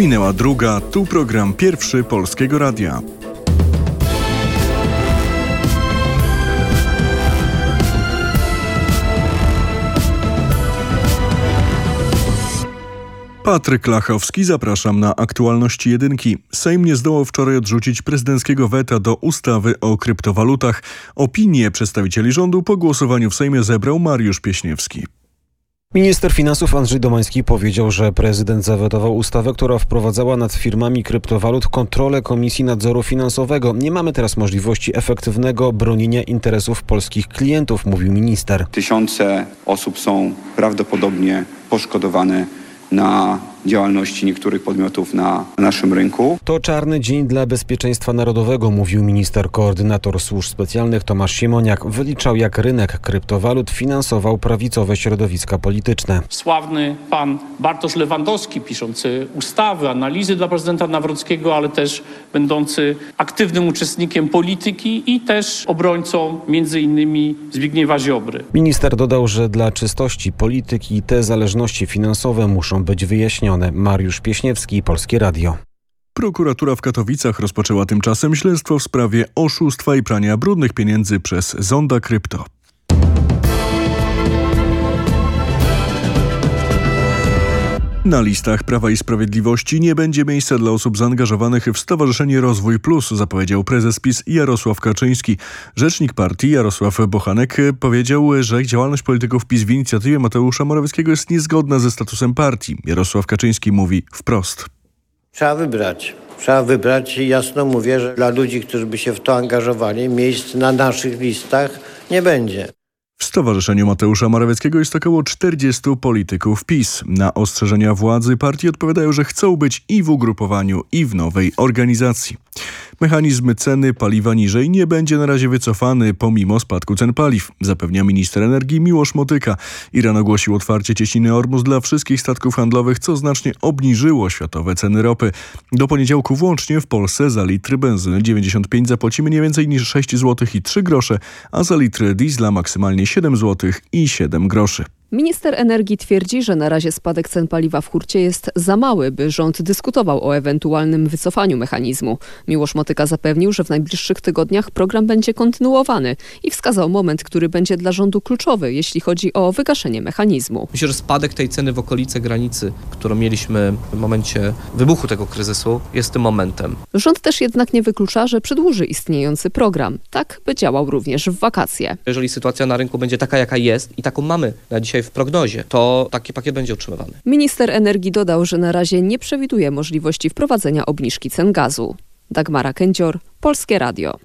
Minęła druga, tu program pierwszy Polskiego Radia. Patryk Lachowski, zapraszam na aktualności jedynki. Sejm nie zdołał wczoraj odrzucić prezydenckiego weta do ustawy o kryptowalutach. Opinię przedstawicieli rządu po głosowaniu w Sejmie zebrał Mariusz Pieśniewski. Minister finansów Andrzej Domański powiedział, że prezydent zawetował ustawę, która wprowadzała nad firmami kryptowalut kontrolę Komisji Nadzoru Finansowego. Nie mamy teraz możliwości efektywnego bronienia interesów polskich klientów, mówił minister. Tysiące osób są prawdopodobnie poszkodowane na działalności niektórych podmiotów na naszym rynku. To czarny dzień dla bezpieczeństwa narodowego, mówił minister koordynator służb specjalnych Tomasz Siemoniak. Wyliczał, jak rynek kryptowalut finansował prawicowe środowiska polityczne. Sławny pan Bartosz Lewandowski, piszący ustawy, analizy dla prezydenta Nawrockiego, ale też będący aktywnym uczestnikiem polityki i też obrońcą między innymi Zbigniewa Ziobry. Minister dodał, że dla czystości polityki te zależności finansowe muszą być wyjaśnione. Mariusz Pieśniewski, Polskie Radio. Prokuratura w Katowicach rozpoczęła tymczasem śledztwo w sprawie oszustwa i prania brudnych pieniędzy przez Zonda Krypto. Na listach Prawa i Sprawiedliwości nie będzie miejsca dla osób zaangażowanych w Stowarzyszenie Rozwój Plus, zapowiedział prezes PiS Jarosław Kaczyński. Rzecznik partii Jarosław Bochanek powiedział, że działalność polityków PiS w inicjatywie Mateusza Morawieckiego jest niezgodna ze statusem partii. Jarosław Kaczyński mówi wprost. Trzeba wybrać. Trzeba wybrać i jasno mówię, że dla ludzi, którzy by się w to angażowali, miejsc na naszych listach nie będzie. W Stowarzyszeniu Mateusza Morawieckiego jest około 40 polityków PiS. Na ostrzeżenia władzy partii odpowiadają, że chcą być i w ugrupowaniu, i w nowej organizacji. Mechanizm ceny paliwa niżej nie będzie na razie wycofany pomimo spadku cen paliw, zapewnia minister energii Miłosz Motyka. Iran ogłosił otwarcie cieśniny Ormus dla wszystkich statków handlowych, co znacznie obniżyło światowe ceny ropy. Do poniedziałku włącznie w Polsce za litr benzyny 95 zapłacimy nie więcej niż 6 zł i 3 grosze, a za litr diesla maksymalnie 7 zł i 7 groszy. Minister energii twierdzi, że na razie spadek cen paliwa w hurcie jest za mały, by rząd dyskutował o ewentualnym wycofaniu mechanizmu. Miłosz Motyka zapewnił, że w najbliższych tygodniach program będzie kontynuowany i wskazał moment, który będzie dla rządu kluczowy, jeśli chodzi o wygaszenie mechanizmu. Myślę, że spadek tej ceny w okolice granicy, którą mieliśmy w momencie wybuchu tego kryzysu, jest tym momentem. Rząd też jednak nie wyklucza, że przedłuży istniejący program, tak by działał również w wakacje. Jeżeli sytuacja na rynku będzie taka, jaka jest i taką mamy na dzisiaj w prognozie, to taki pakiet będzie utrzymywany. Minister energii dodał, że na razie nie przewiduje możliwości wprowadzenia obniżki cen gazu. Dagmara Kędzior, Polskie Radio.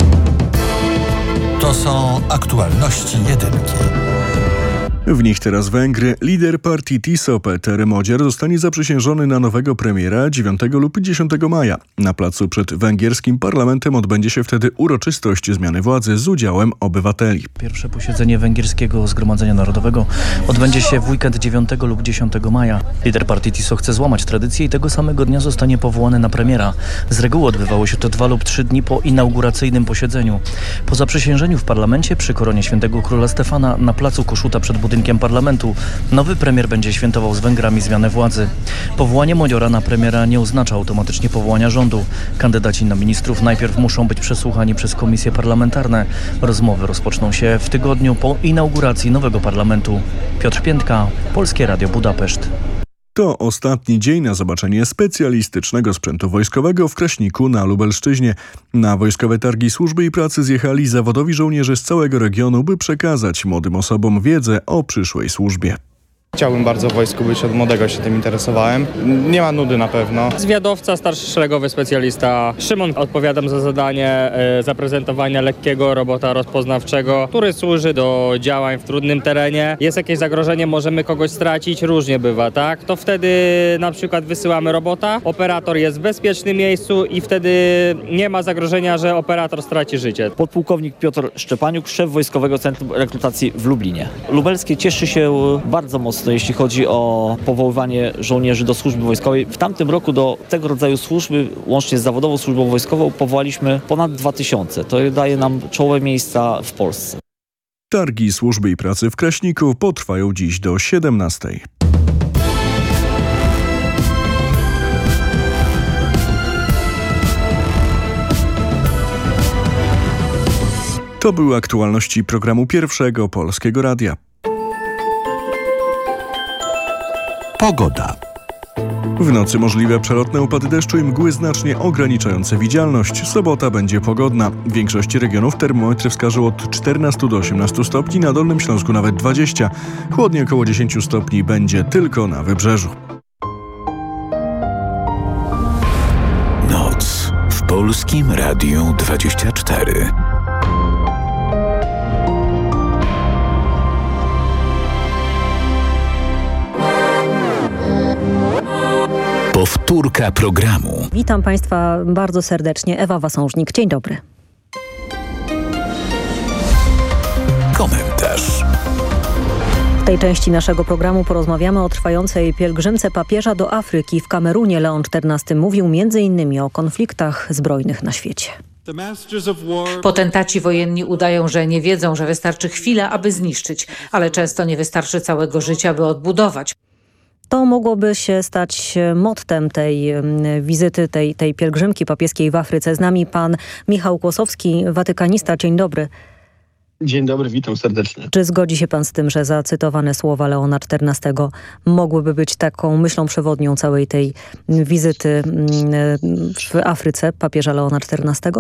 To są aktualności jedynki. W nich teraz Węgry. Lider partii TISO Peter Modziar zostanie zaprzysiężony na nowego premiera 9 lub 10 maja. Na placu przed węgierskim parlamentem odbędzie się wtedy uroczystość zmiany władzy z udziałem obywateli. Pierwsze posiedzenie Węgierskiego Zgromadzenia Narodowego odbędzie się w weekend 9 lub 10 maja. Lider partii TISO chce złamać tradycję i tego samego dnia zostanie powołany na premiera. Z reguły odbywało się to dwa lub trzy dni po inauguracyjnym posiedzeniu. Po zaprzysiężeniu w parlamencie przy koronie świętego króla Stefana na placu Koszuta przed budynkiem budynkiem parlamentu. Nowy premier będzie świętował z Węgrami zmianę władzy. Powołanie Modiora na premiera nie oznacza automatycznie powołania rządu. Kandydaci na ministrów najpierw muszą być przesłuchani przez komisje parlamentarne. Rozmowy rozpoczną się w tygodniu po inauguracji nowego parlamentu. Piotr Piętka, Polskie Radio Budapeszt. To ostatni dzień na zobaczenie specjalistycznego sprzętu wojskowego w Kraśniku na Lubelszczyźnie. Na wojskowe targi służby i pracy zjechali zawodowi żołnierze z całego regionu, by przekazać młodym osobom wiedzę o przyszłej służbie. Chciałbym bardzo w wojsku być, od młodego się tym interesowałem. Nie ma nudy na pewno. Zwiadowca, starszy szeregowy specjalista. Szymon odpowiadam za zadanie e, zaprezentowania lekkiego robota rozpoznawczego, który służy do działań w trudnym terenie. Jest jakieś zagrożenie, możemy kogoś stracić, różnie bywa, tak? To wtedy na przykład wysyłamy robota, operator jest w bezpiecznym miejscu i wtedy nie ma zagrożenia, że operator straci życie. Podpułkownik Piotr Szczepaniuk, szef Wojskowego Centrum Rekrutacji w Lublinie. Lubelskie cieszy się bardzo mocno mocno, jeśli chodzi o powoływanie żołnierzy do służby wojskowej. W tamtym roku do tego rodzaju służby, łącznie z zawodową służbą wojskową, powołaliśmy ponad 2000. To daje nam czołowe miejsca w Polsce. Targi służby i pracy w Kraśniku potrwają dziś do 17. To były aktualności programu Pierwszego Polskiego Radia. Pogoda. W nocy możliwe przelotne upady deszczu i mgły znacznie ograniczające widzialność. Sobota będzie pogodna. W większości regionów termometry wskażą od 14 do 18 stopni, na Dolnym Śląsku nawet 20. Chłodnie około 10 stopni będzie tylko na wybrzeżu. Noc w Polskim Radiu 24. Powtórka programu. Witam Państwa bardzo serdecznie. Ewa Wasążnik. Dzień dobry. Komentarz. W tej części naszego programu porozmawiamy o trwającej pielgrzymce papieża do Afryki. W Kamerunie Leon XIV mówił m.in. o konfliktach zbrojnych na świecie. Potentaci wojenni udają, że nie wiedzą, że wystarczy chwila, aby zniszczyć, ale często nie wystarczy całego życia, by odbudować. To mogłoby się stać mottem tej wizyty, tej, tej pielgrzymki papieskiej w Afryce. Z nami pan Michał Kłosowski, watykanista. Dzień dobry. Dzień dobry, witam serdecznie. Czy zgodzi się pan z tym, że zacytowane słowa Leona XIV mogłyby być taką myślą przewodnią całej tej wizyty w Afryce papieża Leona XIV?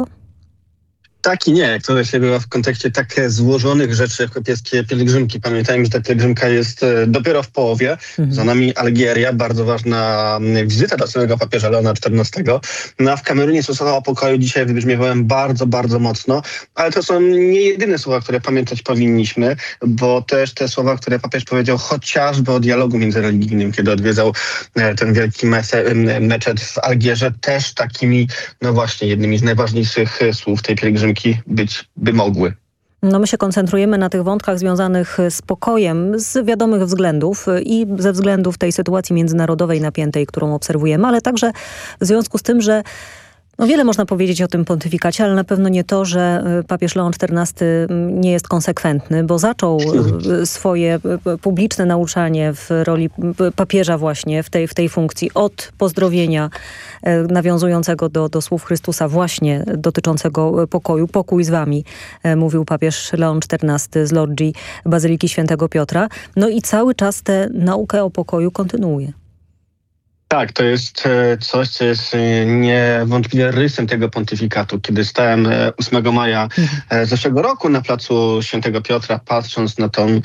Tak i nie, jak to się bywa w kontekście tak złożonych rzeczy jak papieskie pielgrzymki. Pamiętajmy, że ta pielgrzymka jest e, dopiero w połowie. Mhm. Za nami Algieria, bardzo ważna wizyta dla samego papieża Leona XIV. No a w Kamerunie słowa o pokoju dzisiaj wybrzmiewałem bardzo, bardzo mocno, ale to są nie jedyne słowa, które pamiętać powinniśmy, bo też te słowa, które papież powiedział chociażby o dialogu międzyreligijnym, kiedy odwiedzał e, ten wielki meczet w Algierze, też takimi, no właśnie, jednymi z najważniejszych e, słów tej pielgrzymki być by mogły. No my się koncentrujemy na tych wątkach związanych z pokojem z wiadomych względów i ze względów tej sytuacji międzynarodowej napiętej, którą obserwujemy, ale także w związku z tym, że no wiele można powiedzieć o tym pontyfikacie, ale na pewno nie to, że y, papież Leon XIV mm, nie jest konsekwentny, bo zaczął y, swoje y, publiczne nauczanie w roli papieża właśnie w tej, w tej funkcji od pozdrowienia nawiązującego do, do słów Chrystusa właśnie dotyczącego pokoju. Pokój z wami, mówił papież Leon XIV z Lordzi Bazyliki Świętego Piotra. No i cały czas tę naukę o pokoju kontynuuje. Tak, to jest e, coś, co jest e, niewątpliwie rysem tego pontyfikatu. Kiedy stałem 8 e, maja zeszłego roku na placu Świętego Piotra, patrząc na tą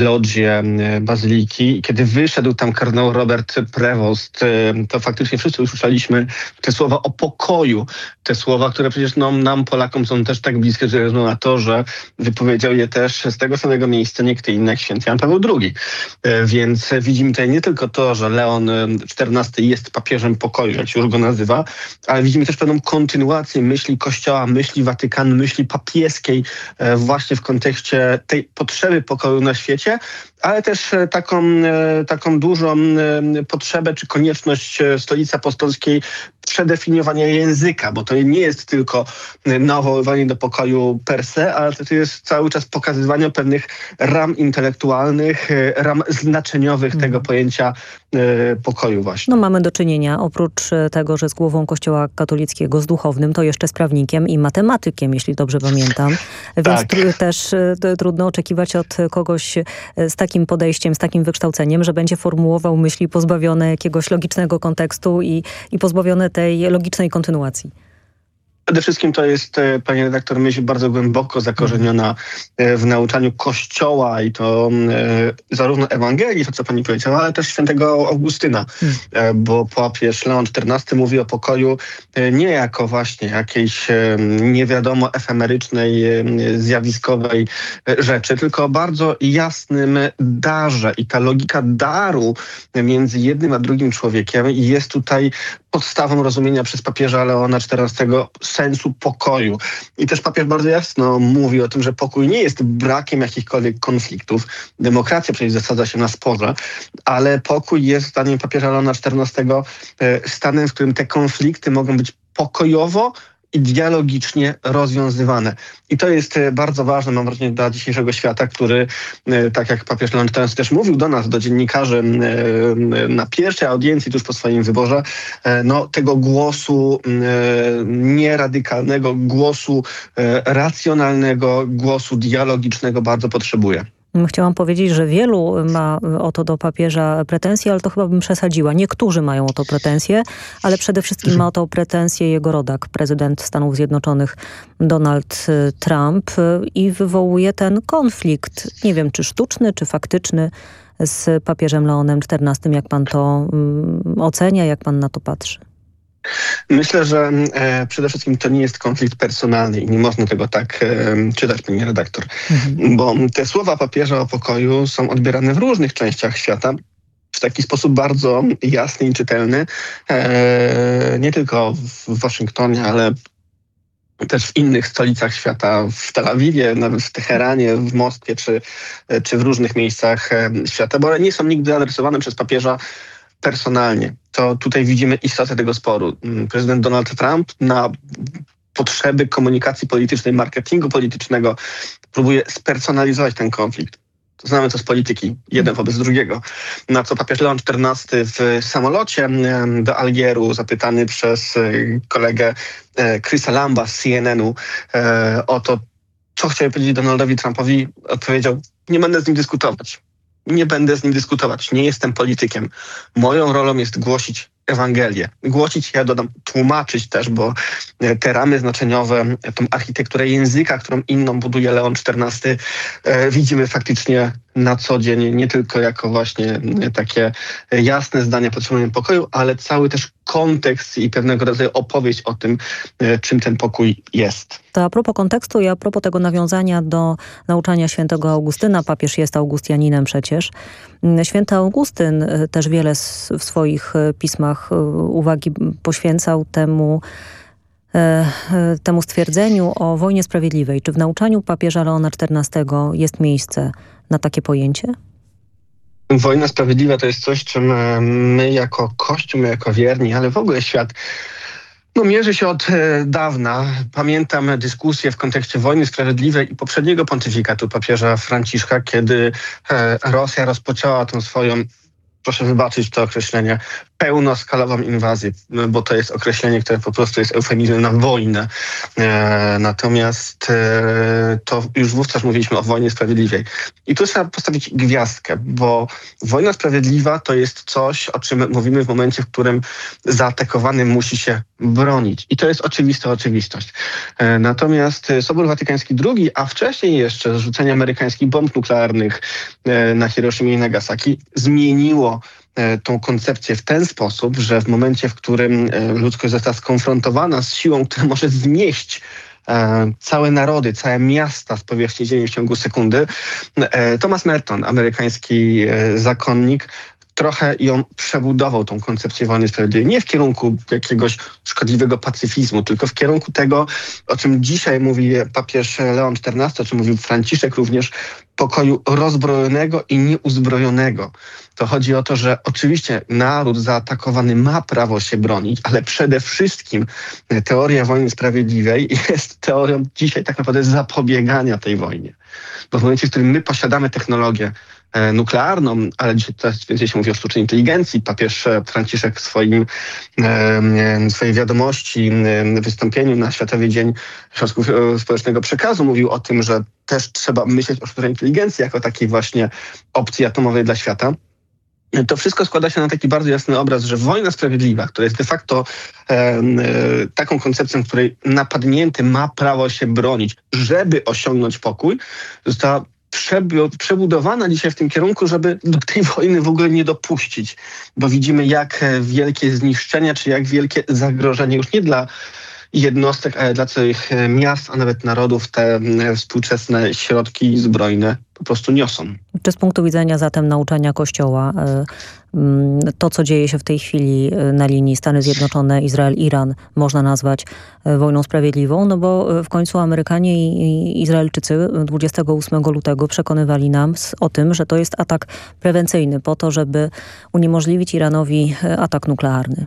lodzię bazyliki, kiedy wyszedł tam kardynał Robert Prevost, to faktycznie wszyscy usłyszeliśmy te słowa o pokoju. Te słowa, które przecież no, nam, Polakom, są też tak bliskie, że na to, że wypowiedział je też z tego samego miejsca nie kto inny jak święty Jan Paweł II. Więc widzimy tutaj nie tylko to, że Leon XIV jest papieżem pokoju, jak się już go nazywa, ale widzimy też pewną kontynuację myśli Kościoła, myśli Watykanu, myśli papieskiej e, właśnie w kontekście tej potrzeby pokoju na świecie, ale też e, taką, e, taką dużą potrzebę czy konieczność stolicy apostolskiej przedefiniowania języka, bo to nie jest tylko nawoływanie do pokoju per se, ale to jest cały czas pokazywanie pewnych ram intelektualnych, ram znaczeniowych tego mhm. pojęcia pokoju właśnie. No mamy do czynienia oprócz tego, że z głową Kościoła katolickiego, z duchownym, to jeszcze z prawnikiem i matematykiem, jeśli dobrze pamiętam. Więc tak. też trudno oczekiwać od kogoś z takim takim podejściem, z takim wykształceniem, że będzie formułował myśli pozbawione jakiegoś logicznego kontekstu i, i pozbawione tej logicznej kontynuacji. Przede wszystkim to jest, e, panie redaktor, myśl bardzo głęboko zakorzeniona e, w nauczaniu Kościoła i to e, zarówno Ewangelii, to co pani powiedziała, ale też świętego Augustyna, hmm. bo papież Leon XIV mówi o pokoju nie jako właśnie jakiejś nie wiadomo efemerycznej, zjawiskowej rzeczy, tylko o bardzo jasnym darze i ta logika daru między jednym a drugim człowiekiem jest tutaj podstawą rozumienia przez papieża Leona XIV sensu pokoju. I też papież bardzo jasno mówi o tym, że pokój nie jest brakiem jakichkolwiek konfliktów. Demokracja przecież zasadza się na sporze, ale pokój jest, zdaniem papieża Leona XIV, e, stanem, w którym te konflikty mogą być pokojowo i dialogicznie rozwiązywane. I to jest e, bardzo ważne, mam wrażenie, dla dzisiejszego świata, który, e, tak jak papież Leon XIV też mówił do nas, do dziennikarzy na pierwszej audiencji tuż po swoim wyborze, no, tego głosu nieradykalnego, głosu racjonalnego, głosu dialogicznego bardzo potrzebuje. Chciałam powiedzieć, że wielu ma o to do papieża pretensje, ale to chyba bym przesadziła. Niektórzy mają o to pretensje, ale przede wszystkim ma o to pretensje jego rodak, prezydent Stanów Zjednoczonych Donald y, Trump i wywołuje ten konflikt, nie wiem czy sztuczny, czy faktyczny z papieżem Leonem XIV. Jak pan to um, ocenia, jak pan na to patrzy? Myślę, że e, przede wszystkim to nie jest konflikt personalny i nie można tego tak e, czytać, pani redaktor. Mhm. Bo te słowa papieża o pokoju są odbierane w różnych częściach świata w taki sposób bardzo jasny i czytelny. E, nie tylko w Waszyngtonie, ale też w innych stolicach świata, w Tel Awiwie, nawet w Teheranie, w Moskwie czy, czy w różnych miejscach e, świata, bo one nie są nigdy adresowane przez papieża personalnie. To tutaj widzimy istotę tego sporu. Mm, prezydent Donald Trump na potrzeby komunikacji politycznej, marketingu politycznego próbuje spersonalizować ten konflikt. Znamy to z polityki, jeden wobec drugiego. Na co papież Leon XIV w samolocie do Algieru, zapytany przez e, kolegę e, Chrisa Lamba z CNN-u e, o to, co chciał powiedzieć Donaldowi Trumpowi, odpowiedział, nie będę z nim dyskutować nie będę z nim dyskutować. Nie jestem politykiem. Moją rolą jest głosić Ewangelię. Głosić, ja dodam, tłumaczyć też, bo e, te ramy znaczeniowe, tą architekturę języka, którą inną buduje Leon XIV, e, widzimy faktycznie na co dzień, nie tylko jako właśnie e, takie jasne zdania potrzebujemy pokoju, ale cały też kontekst i pewnego rodzaju opowieść o tym, czym ten pokój jest. To a propos kontekstu i a propos tego nawiązania do nauczania świętego Augustyna, papież jest Augustianinem przecież. Święty Augustyn też wiele w swoich pismach E, uwagi poświęcał temu, e, e, temu stwierdzeniu o wojnie sprawiedliwej. Czy w nauczaniu papieża Leona XIV jest miejsce na takie pojęcie? Wojna sprawiedliwa to jest coś, czym my jako Kościół, my jako wierni, ale w ogóle świat no, mierzy się od dawna. Pamiętam dyskusję w kontekście wojny sprawiedliwej i poprzedniego pontyfikatu papieża Franciszka, kiedy Rosja rozpoczęła tą swoją proszę wybaczyć to określenie, pełnoskalową inwazję, bo to jest określenie, które po prostu jest eufemizmem na wojnę. E, natomiast e, to już wówczas mówiliśmy o wojnie sprawiedliwej. I tu trzeba postawić gwiazdkę, bo wojna sprawiedliwa to jest coś, o czym mówimy w momencie, w którym zaatakowany musi się bronić. I to jest oczywista oczywistość. E, natomiast Sobór Watykański II, a wcześniej jeszcze zrzucenie amerykańskich bomb nuklearnych e, na Hiroshima i Nagasaki zmieniło E, tą koncepcję w ten sposób, że w momencie, w którym e, ludzkość została skonfrontowana z siłą, która może zmieść e, całe narody, całe miasta z powierzchni Ziemi w ciągu sekundy. Thomas Merton, amerykański zakonnik, trochę ją przebudował, tą koncepcję wojny sprawiedliwej. Nie w kierunku jakiegoś szkodliwego pacyfizmu, tylko w kierunku tego, o czym dzisiaj mówi papież Leon XIV, o czym mówił Franciszek również, pokoju rozbrojonego i nieuzbrojonego. To chodzi o to, że oczywiście naród zaatakowany ma prawo się bronić, ale przede wszystkim teoria wojny sprawiedliwej jest teorią dzisiaj tak naprawdę zapobiegania tej wojnie. Bo w momencie, w którym my posiadamy technologię e, nuklearną, ale dzisiaj coraz więcej się mówi o sztucznej inteligencji. Papież e, Franciszek w swoim, e, swojej wiadomości, wystąpieniu na Światowy Dzień Środków Społecznego Przekazu mówił o tym, że też trzeba myśleć o sztucznej inteligencji jako takiej właśnie opcji atomowej dla świata. To wszystko składa się na taki bardzo jasny obraz, że wojna sprawiedliwa, która jest de facto e, taką koncepcją, w której napadnięty ma prawo się bronić, żeby osiągnąć pokój, została przebudowana dzisiaj w tym kierunku, żeby do tej wojny w ogóle nie dopuścić, bo widzimy jak wielkie zniszczenia, czy jak wielkie zagrożenie już nie dla jednostek, ale dla całych e, miast, a nawet narodów te e, współczesne środki zbrojne po prostu niosą. Czy z punktu widzenia zatem nauczania Kościoła e, to, co dzieje się w tej chwili na linii Stany Zjednoczone, Izrael, Iran można nazwać wojną sprawiedliwą? No bo w końcu Amerykanie i Izraelczycy 28 lutego przekonywali nam o tym, że to jest atak prewencyjny po to, żeby uniemożliwić Iranowi atak nuklearny.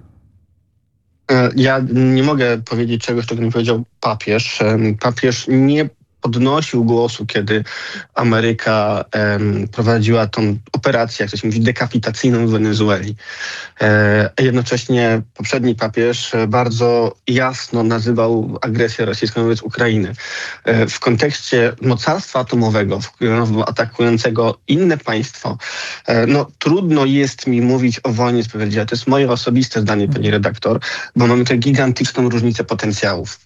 E, ja nie mogę powiedzieć czegoś, czego nie powiedział papież. Papież nie podnosił głosu, kiedy Ameryka em, prowadziła tą operację, jak to się mówi, dekapitacyjną w Wenezueli. E, jednocześnie poprzedni papież bardzo jasno nazywał agresję rosyjską wobec Ukrainy. E, w kontekście mocarstwa atomowego, atakującego inne państwo, e, no trudno jest mi mówić o wojnie sprawiedliwej. To jest moje osobiste zdanie, pani redaktor, bo mamy tutaj gigantyczną różnicę potencjałów.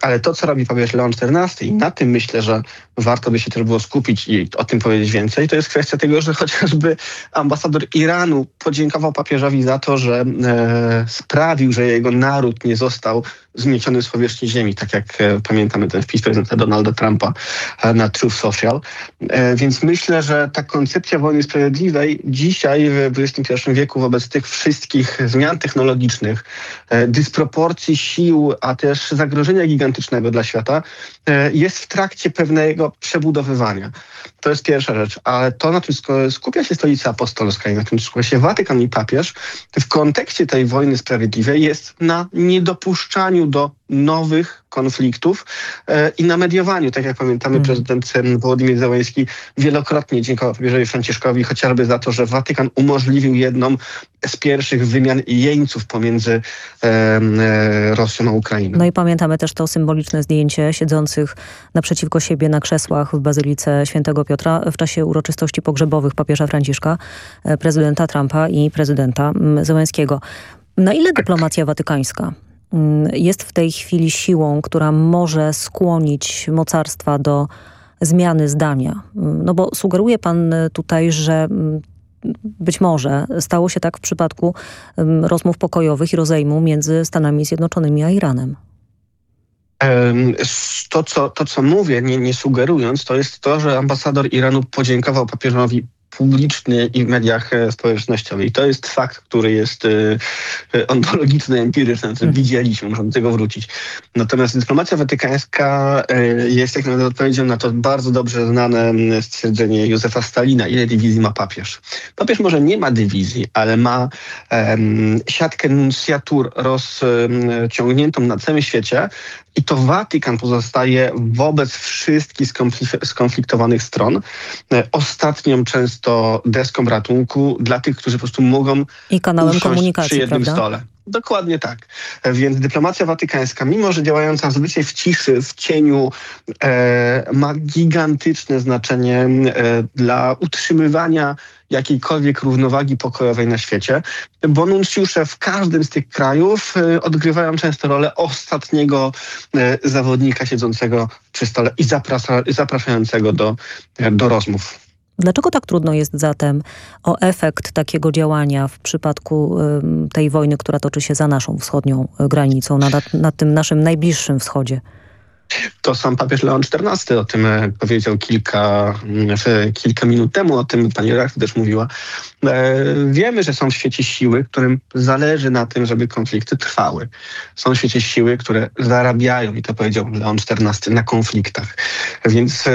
Ale to, co robi papież Leon XIV i na tym myślę, że warto by się też było skupić i o tym powiedzieć więcej, to jest kwestia tego, że chociażby ambasador Iranu podziękował papieżowi za to, że e, sprawił, że jego naród nie został zmieciony z powierzchni ziemi, tak jak e, pamiętamy ten wpis prezydenta Donalda Trumpa e, na Truth Social. E, więc myślę, że ta koncepcja wojny sprawiedliwej dzisiaj w XXI wieku wobec tych wszystkich zmian technologicznych, dysproporcji sił, a też zagrożenia gigantycznego dla świata jest w trakcie pewnego przebudowywania. To jest pierwsza rzecz, ale to, na czym skupia się Stolica Apostolska i na czym skupia się Watykan i papież, w kontekście tej wojny sprawiedliwej jest na niedopuszczaniu do nowych konfliktów e, i na mediowaniu. Tak jak pamiętamy, mm. prezydent Władimir Zełański wielokrotnie dziękował papieżowi Franciszkowi chociażby za to, że Watykan umożliwił jedną z pierwszych wymian jeńców pomiędzy e, Rosją a Ukrainą. No i pamiętamy też to symboliczne zdjęcie siedzących naprzeciwko siebie na krzesłach w Bazylice Świętego Piotra w czasie uroczystości pogrzebowych papieża Franciszka, e, prezydenta Trumpa i prezydenta Zełańskiego. Na ile dyplomacja watykańska Mm, jest w tej chwili siłą, która może skłonić mocarstwa do zmiany zdania. Mm, no bo sugeruje pan tutaj, że mm, być może stało się tak w przypadku rozmów pokojowych i rozejmu między Stanami Zjednoczonymi a Iranem. To co, to, co mówię, nie, nie sugerując, to jest to, że ambasador Iranu podziękował papieżowi publiczny i w mediach e, społecznościowych. I to jest fakt, który jest e, ontologiczny, empiryczny, mhm. widzieliśmy, możemy do tego wrócić. Natomiast dyplomacja watykańska e, jest jak nawet odpowiedzią na to bardzo dobrze znane stwierdzenie Józefa Stalina, ile dywizji ma papież. Papież może nie ma dywizji, ale ma um, siatkę nuncjatur rozciągniętą na całym świecie i to Watykan pozostaje wobec wszystkich skonfliktowanych stron ostatnią często deską ratunku dla tych, którzy po prostu mogą I kanałem komunikacji, przy jednym prawda? stole. Dokładnie tak. Więc dyplomacja watykańska, mimo że działająca zazwyczaj w ciszy, w cieniu, e, ma gigantyczne znaczenie e, dla utrzymywania jakiejkolwiek równowagi pokojowej na świecie, bo nuncjusze w każdym z tych krajów e, odgrywają często rolę ostatniego e, zawodnika siedzącego przy stole i zaprasza, zapraszającego do, e, do rozmów. Dlaczego tak trudno jest zatem o efekt takiego działania w przypadku tej wojny, która toczy się za naszą wschodnią granicą, na, na tym naszym najbliższym wschodzie? To sam papież Leon XIV o tym e, powiedział kilka, mm, kilka minut temu, o tym pani redaktor też mówiła. E, wiemy, że są w świecie siły, którym zależy na tym, żeby konflikty trwały. Są w świecie siły, które zarabiają, i to powiedział Leon XIV, na konfliktach. Więc e,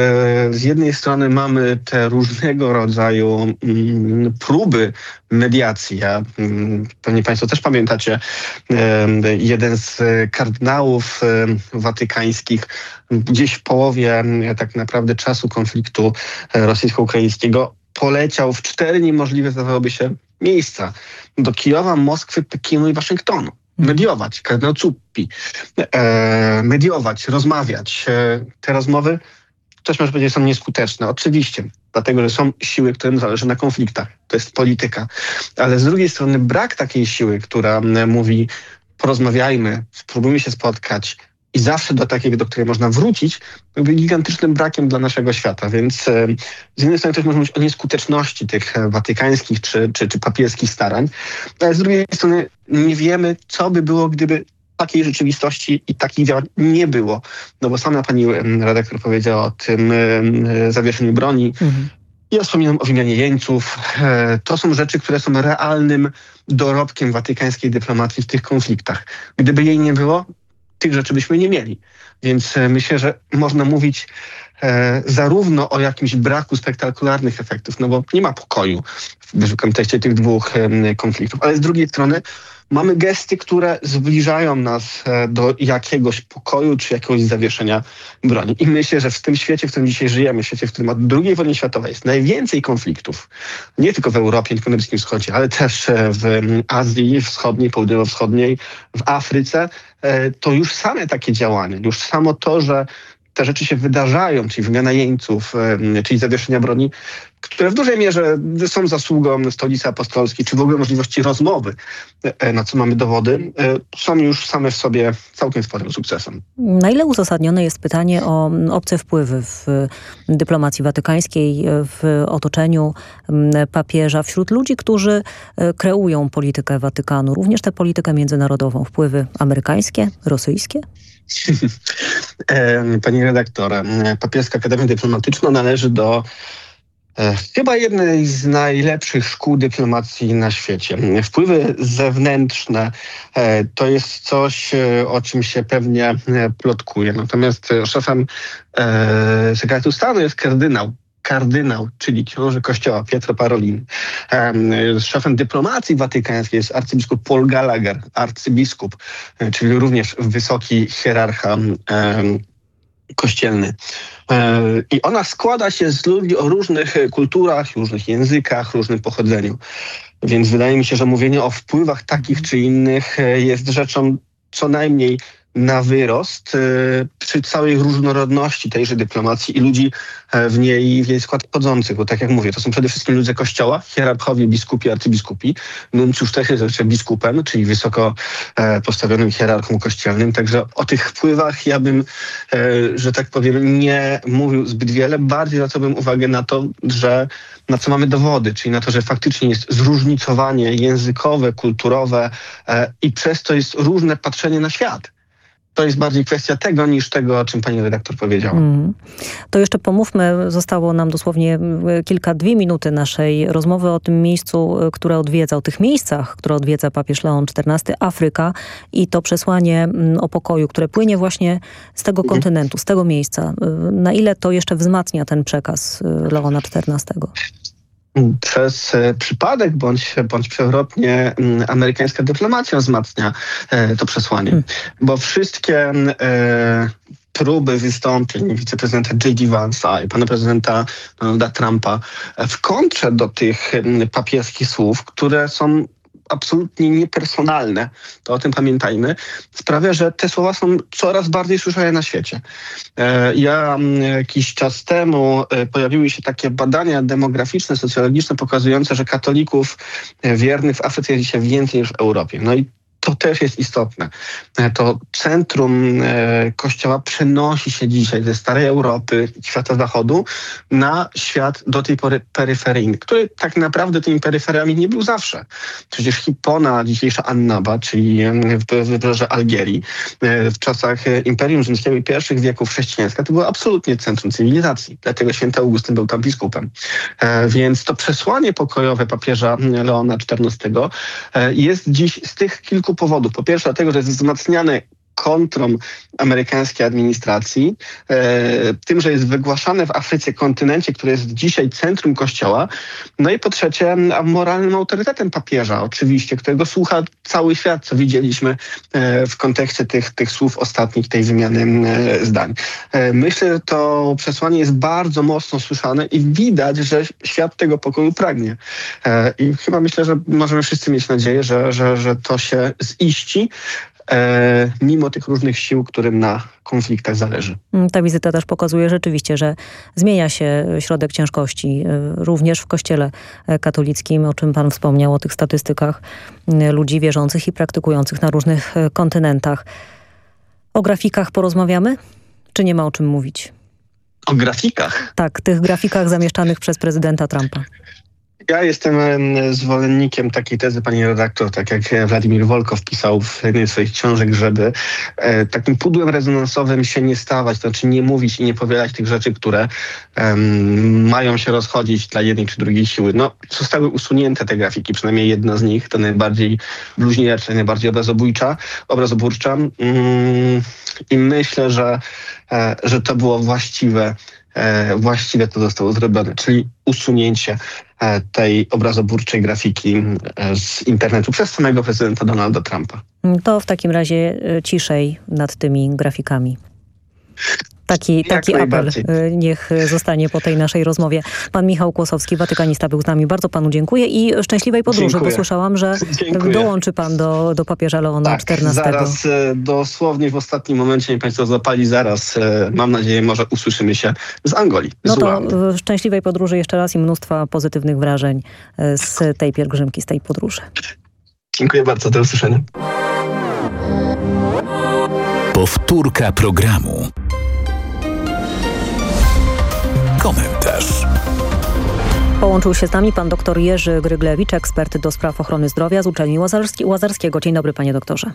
z jednej strony mamy te różnego rodzaju mm, próby mediacji. Ja, mm, pewnie Państwo też pamiętacie, jeden z kardynałów watykańskich gdzieś w połowie tak naprawdę czasu konfliktu e, rosyjsko-ukraińskiego poleciał w cztery niemożliwe, zdawałoby się, miejsca. Do Kijowa, Moskwy, Pekinu i Waszyngtonu. Mhm. Mediować, kardynał Cuppi, e, mediować, rozmawiać. E, te rozmowy ktoś może powiedzieć, są nieskuteczne. Oczywiście, dlatego, że są siły, którym zależy na konfliktach. To jest polityka. Ale z drugiej strony brak takiej siły, która mówi porozmawiajmy, spróbujmy się spotkać, i zawsze do takiej, do której można wrócić, byłby gigantycznym brakiem dla naszego świata. Więc e, z jednej strony też można mówić o nieskuteczności tych e, watykańskich czy, czy, czy papieskich starań, ale z drugiej strony nie wiemy, co by było, gdyby takiej rzeczywistości i takich działań nie było. No bo sama pani redaktor powiedziała o tym e, zawieszeniu broni. Mhm. Ja wspominam o wymianie jeńców. To są rzeczy, które są realnym dorobkiem watykańskiej dyplomacji w tych konfliktach. Gdyby jej nie było, tych rzeczy byśmy nie mieli. Więc e, myślę, że można mówić e, zarówno o jakimś braku spektakularnych efektów, no bo nie ma pokoju w kontekście tych dwóch e, konfliktów, ale z drugiej strony mamy gesty, które zbliżają nas e, do jakiegoś pokoju czy jakiegoś zawieszenia broni. I myślę, że w tym świecie, w którym dzisiaj żyjemy, świecie, w którym od II wojny światowej jest najwięcej konfliktów, nie tylko w Europie, nie tylko na Bliskim Wschodzie, ale też e, w Azji Wschodniej, Południowo-Wschodniej, w Afryce, to już same takie działania, już samo to, że te rzeczy się wydarzają, czyli wymiana jeńców, czyli zawieszenia broni, które w dużej mierze są zasługą stolicy apostolskiej, czy w ogóle możliwości rozmowy, e, na co mamy dowody, e, są już same w sobie całkiem sporym sukcesem. Na ile uzasadnione jest pytanie o obce wpływy w dyplomacji watykańskiej, w otoczeniu papieża, wśród ludzi, którzy e, kreują politykę Watykanu, również tę politykę międzynarodową, wpływy amerykańskie, rosyjskie? Pani redaktor, Papieska Akademia Dyplomatyczna należy do e, Chyba jednej z najlepszych szkół dyplomacji na świecie. Wpływy zewnętrzne e, to jest coś, e, o czym się pewnie plotkuje. Natomiast szefem sekretu stanu jest kardynał kardynał, czyli książę kościoła Pietro Parolin. Szefem dyplomacji watykańskiej jest arcybiskup Paul Gallagher, arcybiskup, e, czyli również wysoki hierarcha kościelny. E, I ona składa się z ludzi o różnych kulturach, różnych językach, różnym pochodzeniu. Więc wydaje mi się, że mówienie o wpływach takich czy innych e, jest rzeczą co najmniej na wyrost y, przy całej różnorodności tejże dyplomacji i ludzi e, w niej, w jej skład wchodzących, bo tak jak mówię, to są przede wszystkim ludzie kościoła, hierarchowie, biskupi, arcybiskupi. Nuncjusz też jest jeszcze biskupem, czyli wysoko e, postawionym hierarchą kościelnym, także o tych wpływach ja bym, e, że tak powiem, nie mówił zbyt wiele, bardziej zwracałbym uwagę na to, że na co mamy dowody, czyli na to, że faktycznie jest zróżnicowanie językowe, kulturowe i przez to jest różne patrzenie na świat to jest bardziej kwestia tego niż tego, o czym pani redaktor powiedziała. Mm. To jeszcze pomówmy, zostało nam dosłownie kilka, dwie minuty naszej rozmowy o tym miejscu, e, które odwiedza, o tych miejscach, które odwiedza papież Leon XIV, Afryka i to przesłanie o pokoju, które płynie właśnie z tego mhm. kontynentu, z tego miejsca. E, na ile to jeszcze wzmacnia ten przekaz Leona XIV? Przez e, przypadek bądź, bądź przewrotnie amerykańska dyplomacja wzmacnia e, to przesłanie. Hmm. Bo wszystkie e, próby wystąpień wiceprezydenta J.D. Vance'a i pana prezydenta Donalda Trumpa w kontrze do tych papieskich słów, które są absolutnie niepersonalne, to o tym pamiętajmy, sprawia, że te słowa są coraz bardziej słyszane na świecie. E, ja mm, jakiś czas temu e, pojawiły się takie badania demograficzne, socjologiczne pokazujące, że katolików e, wiernych w Afryce jest dzisiaj więcej niż w Europie. No i to też jest istotne. E, to centrum e, Kościoła przenosi się dzisiaj ze starej Europy, świata zachodu, na świat do tej pory peryferyjny, który tak naprawdę tymi peryferiami nie był zawsze. Przecież Hipona, dzisiejsza Annaba, czyli w wybrzeże Algierii, e, w czasach Imperium Rzymskiego i pierwszych wieków chrześcijaństwa, to było absolutnie centrum cywilizacji. Dlatego święty Augustyn był tam biskupem. Więc to przesłanie pokojowe papieża Leona XIV jest dziś z tych kilku powodów. Po pierwsze dlatego, że jest wzmacniany kontrą amerykańskiej administracji, e, tym, że jest wygłaszane w Afryce, kontynencie, który jest dzisiaj centrum kościoła, no i po trzecie moralnym autorytetem papieża oczywiście, którego słucha cały świat, co widzieliśmy e, w kontekście tych, tych słów ostatnich, tej wymiany e, zdań. Myślę, że to przesłanie jest bardzo mocno słyszane i widać, że świat tego pokoju pragnie. I chyba myślę, że możemy wszyscy mieć nadzieję, że, że, że to się ziści mimo tych różnych sił, którym na konfliktach zależy. Mm, ta wizyta też pokazuje rzeczywiście, że zmienia się środek ciężkości e, również w kościele e, katolickim, o czym pan wspomniał, o tych statystykach e, ludzi wierzących i praktykujących na różnych kontynentach. O grafikach porozmawiamy? Czy nie ma o czym mówić? O grafikach? Tak, tych grafikach zamieszczanych przez prezydenta Trumpa. Ja jestem zwolennikiem takiej tezy, pani redaktor, tak jak Władimir Wolkow pisał w jednej z swoich książek, żeby e, takim pudłem rezonansowym się nie stawać, to znaczy nie mówić i nie powielać tych rzeczy, które mają się rozchodzić dla jednej czy drugiej siły. No, zostały usunięte te grafiki, przynajmniej jedna z nich, to najbardziej bluźniercza, najbardziej obrazobójcza, obrazoburcza. Um, I myślę, że, e, że to było właściwe, e, właściwie to zostało zrobione, czyli usunięcie tej obrazoburczej grafiki z internetu przez samego prezydenta Donalda Trumpa. To w takim razie ciszej nad tymi grafikami. Taki, taki apel niech zostanie po tej naszej rozmowie. Pan Michał Kłosowski, Watykanista był z nami. Bardzo panu dziękuję i szczęśliwej podróży, dziękuję. bo słyszałam, że dziękuję. dołączy pan do, do papieża Leona tak, XIV. zaraz dosłownie w ostatnim momencie, nie państwo zapali, zaraz mam nadzieję, może usłyszymy się z Angolii. No to szczęśliwej podróży jeszcze raz i mnóstwa pozytywnych wrażeń z tej pielgrzymki, z tej podróży. Dziękuję bardzo, do usłyszenia. Powtórka programu. Komentarz. Połączył się z nami pan dr Jerzy Gryglewicz, ekspert do spraw ochrony zdrowia z uczelni Łazarski Łazarskiego. Dzień dobry panie doktorze.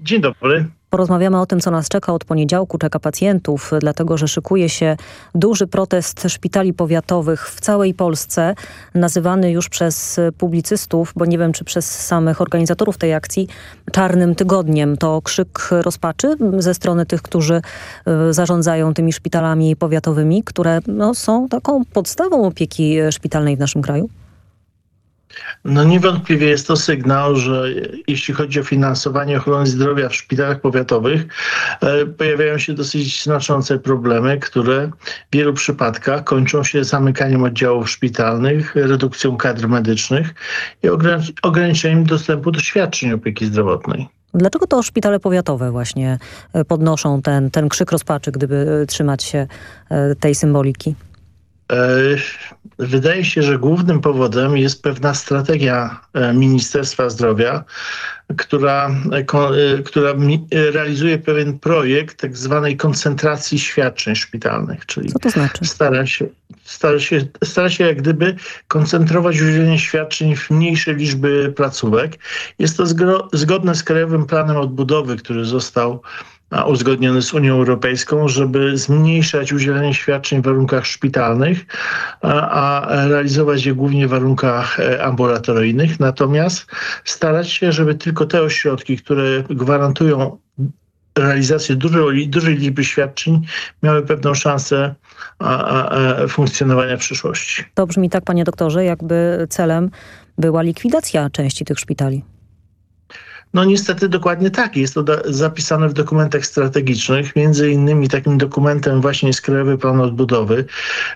Dzień dobry. Porozmawiamy o tym, co nas czeka od poniedziałku, czeka pacjentów, dlatego że szykuje się duży protest szpitali powiatowych w całej Polsce, nazywany już przez publicystów, bo nie wiem, czy przez samych organizatorów tej akcji, czarnym tygodniem. To krzyk rozpaczy ze strony tych, którzy zarządzają tymi szpitalami powiatowymi, które no, są taką podstawą opieki szpitalnej w naszym kraju. No niewątpliwie jest to sygnał, że jeśli chodzi o finansowanie ochrony zdrowia w szpitalach powiatowych, pojawiają się dosyć znaczące problemy, które w wielu przypadkach kończą się zamykaniem oddziałów szpitalnych, redukcją kadr medycznych i ograniczeniem dostępu do świadczeń opieki zdrowotnej. Dlaczego to szpitale powiatowe właśnie podnoszą ten, ten krzyk rozpaczy, gdyby trzymać się tej symboliki? Wydaje się, że głównym powodem jest pewna strategia Ministerstwa Zdrowia, która, która realizuje pewien projekt tak zwanej koncentracji świadczeń szpitalnych. Czyli Co to znaczy? Stara się, stara, się, stara się jak gdyby koncentrować udzielenie świadczeń w mniejszej liczby placówek. Jest to zgodne z Krajowym Planem Odbudowy, który został uzgodniony z Unią Europejską, żeby zmniejszać udzielenie świadczeń w warunkach szpitalnych, a, a realizować je głównie w warunkach ambulatoryjnych. Natomiast starać się, żeby tylko te ośrodki, które gwarantują realizację dużej, dużej liczby świadczeń miały pewną szansę a, a, funkcjonowania w przyszłości. To brzmi tak, panie doktorze, jakby celem była likwidacja części tych szpitali. No niestety dokładnie tak. Jest to zapisane w dokumentach strategicznych. Między innymi takim dokumentem właśnie jest Krajowy Plan Odbudowy,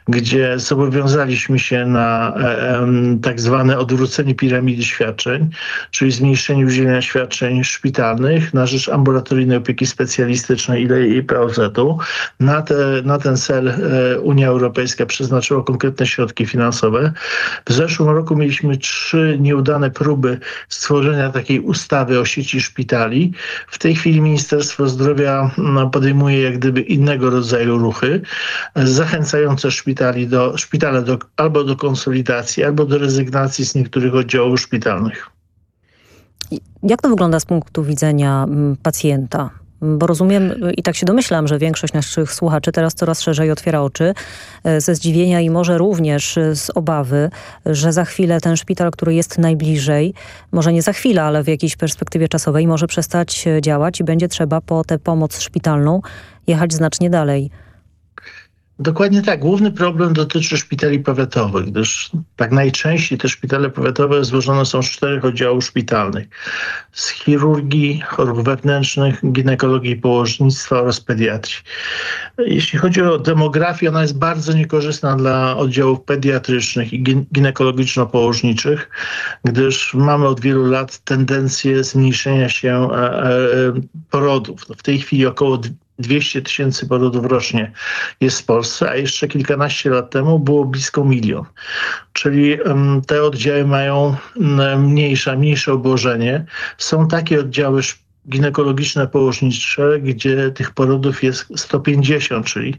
gdzie zobowiązaliśmy się na e, tak zwane odwrócenie piramidy świadczeń, czyli zmniejszenie udzielenia świadczeń szpitalnych na rzecz ambulatoryjnej opieki specjalistycznej i POZ-u. Na, te, na ten cel e, Unia Europejska przeznaczyła konkretne środki finansowe. W zeszłym roku mieliśmy trzy nieudane próby stworzenia takiej ustawy sieci szpitali. W tej chwili Ministerstwo Zdrowia podejmuje jak gdyby innego rodzaju ruchy, zachęcające szpitali do, szpitale do, albo do konsolidacji, albo do rezygnacji z niektórych oddziałów szpitalnych. Jak to wygląda z punktu widzenia pacjenta? Bo rozumiem i tak się domyślam, że większość naszych słuchaczy teraz coraz szerzej otwiera oczy ze zdziwienia i może również z obawy, że za chwilę ten szpital, który jest najbliżej, może nie za chwilę, ale w jakiejś perspektywie czasowej może przestać działać i będzie trzeba po tę pomoc szpitalną jechać znacznie dalej. Dokładnie tak. Główny problem dotyczy szpitali powiatowych, gdyż tak najczęściej te szpitale powiatowe złożone są z czterech oddziałów szpitalnych. Z chirurgii, chorób wewnętrznych, ginekologii położnictwa oraz pediatrii. Jeśli chodzi o demografię, ona jest bardzo niekorzystna dla oddziałów pediatrycznych i ginekologiczno-położniczych, gdyż mamy od wielu lat tendencję zmniejszenia się porodów. W tej chwili około 200 tysięcy porodów rocznie jest w Polsce, a jeszcze kilkanaście lat temu było blisko milion. Czyli te oddziały mają mniejsze, mniejsze obłożenie. Są takie oddziały ginekologiczne położnicze, gdzie tych porodów jest 150, czyli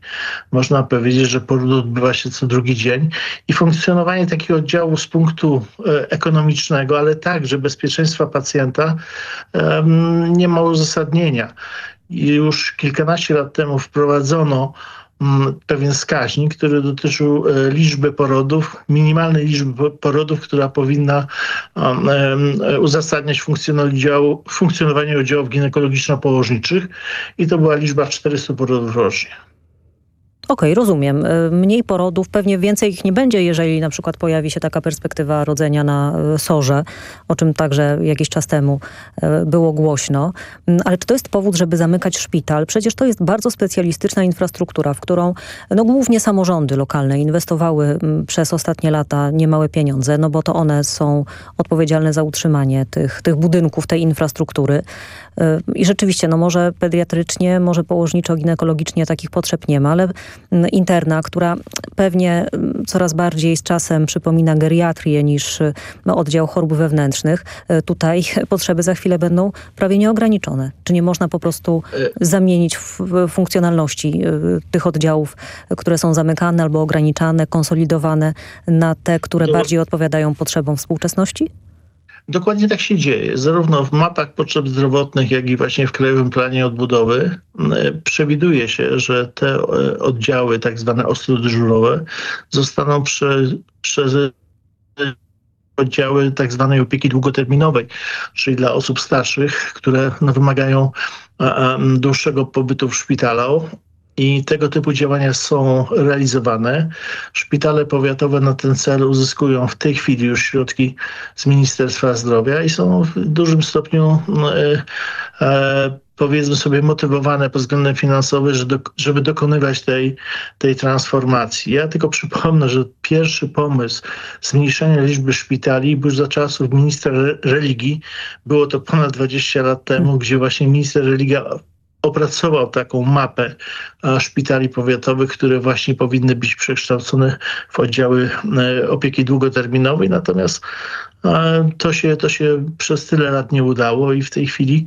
można powiedzieć, że poród odbywa się co drugi dzień i funkcjonowanie takiego oddziału z punktu ekonomicznego, ale także bezpieczeństwa pacjenta nie ma uzasadnienia już kilkanaście lat temu wprowadzono pewien wskaźnik, który dotyczył liczby porodów, minimalnej liczby porodów, która powinna uzasadniać funkcjonowanie oddziałów ginekologiczno-położniczych i to była liczba 400 porodów rocznie. Okej, rozumiem. Y, Mniej porodów, pewnie więcej ich nie będzie, jeżeli na przykład pojawi się taka perspektywa rodzenia na y, Sorze, o czym także jakiś czas temu y, było głośno. Mm, Ale czy to jest powód, żeby zamykać szpital? Przecież to jest bardzo specjalistyczna infrastruktura, w którą no, głównie samorządy lokalne inwestowały mm, przez ostatnie lata niemałe pieniądze, no bo to one są odpowiedzialne za utrzymanie tych, tych budynków, tej infrastruktury. I rzeczywiście, no może pediatrycznie, może położniczo-ginekologicznie takich potrzeb nie ma, ale interna, która pewnie mm, coraz bardziej z czasem przypomina geriatrię niż y, oddział chorób wewnętrznych, y, tutaj potrzeby za chwilę będą prawie nieograniczone. Czy nie można po prostu zamienić w, w funkcjonalności y, tych oddziałów, które są zamykane albo ograniczane, konsolidowane na te, które bardziej odpowiadają potrzebom współczesności? Dokładnie tak się dzieje. Zarówno w mapach potrzeb zdrowotnych, jak i właśnie w Krajowym Planie Odbudowy m, przewiduje się, że te e, oddziały, tak zwane ostro dyżurowe, zostaną prze, przez oddziały tak zwanej opieki długoterminowej, czyli dla osób starszych, które no, wymagają a, a, dłuższego pobytu w szpitalu. I tego typu działania są realizowane. Szpitale powiatowe na ten cel uzyskują w tej chwili już środki z Ministerstwa Zdrowia i są w dużym stopniu e, e, powiedzmy sobie motywowane pod względem finansowym, żeby dokonywać tej, tej transformacji. Ja tylko przypomnę, że pierwszy pomysł zmniejszenia liczby szpitali był za czasów ministra re- religii. Było to ponad 20 lat temu, gdzie właśnie minister religia opracował taką mapę e, szpitali powiatowych, które właśnie powinny być przekształcone w oddziały e, opieki długoterminowej. Natomiast e, to się, to się przez tyle lat nie udało i w tej chwili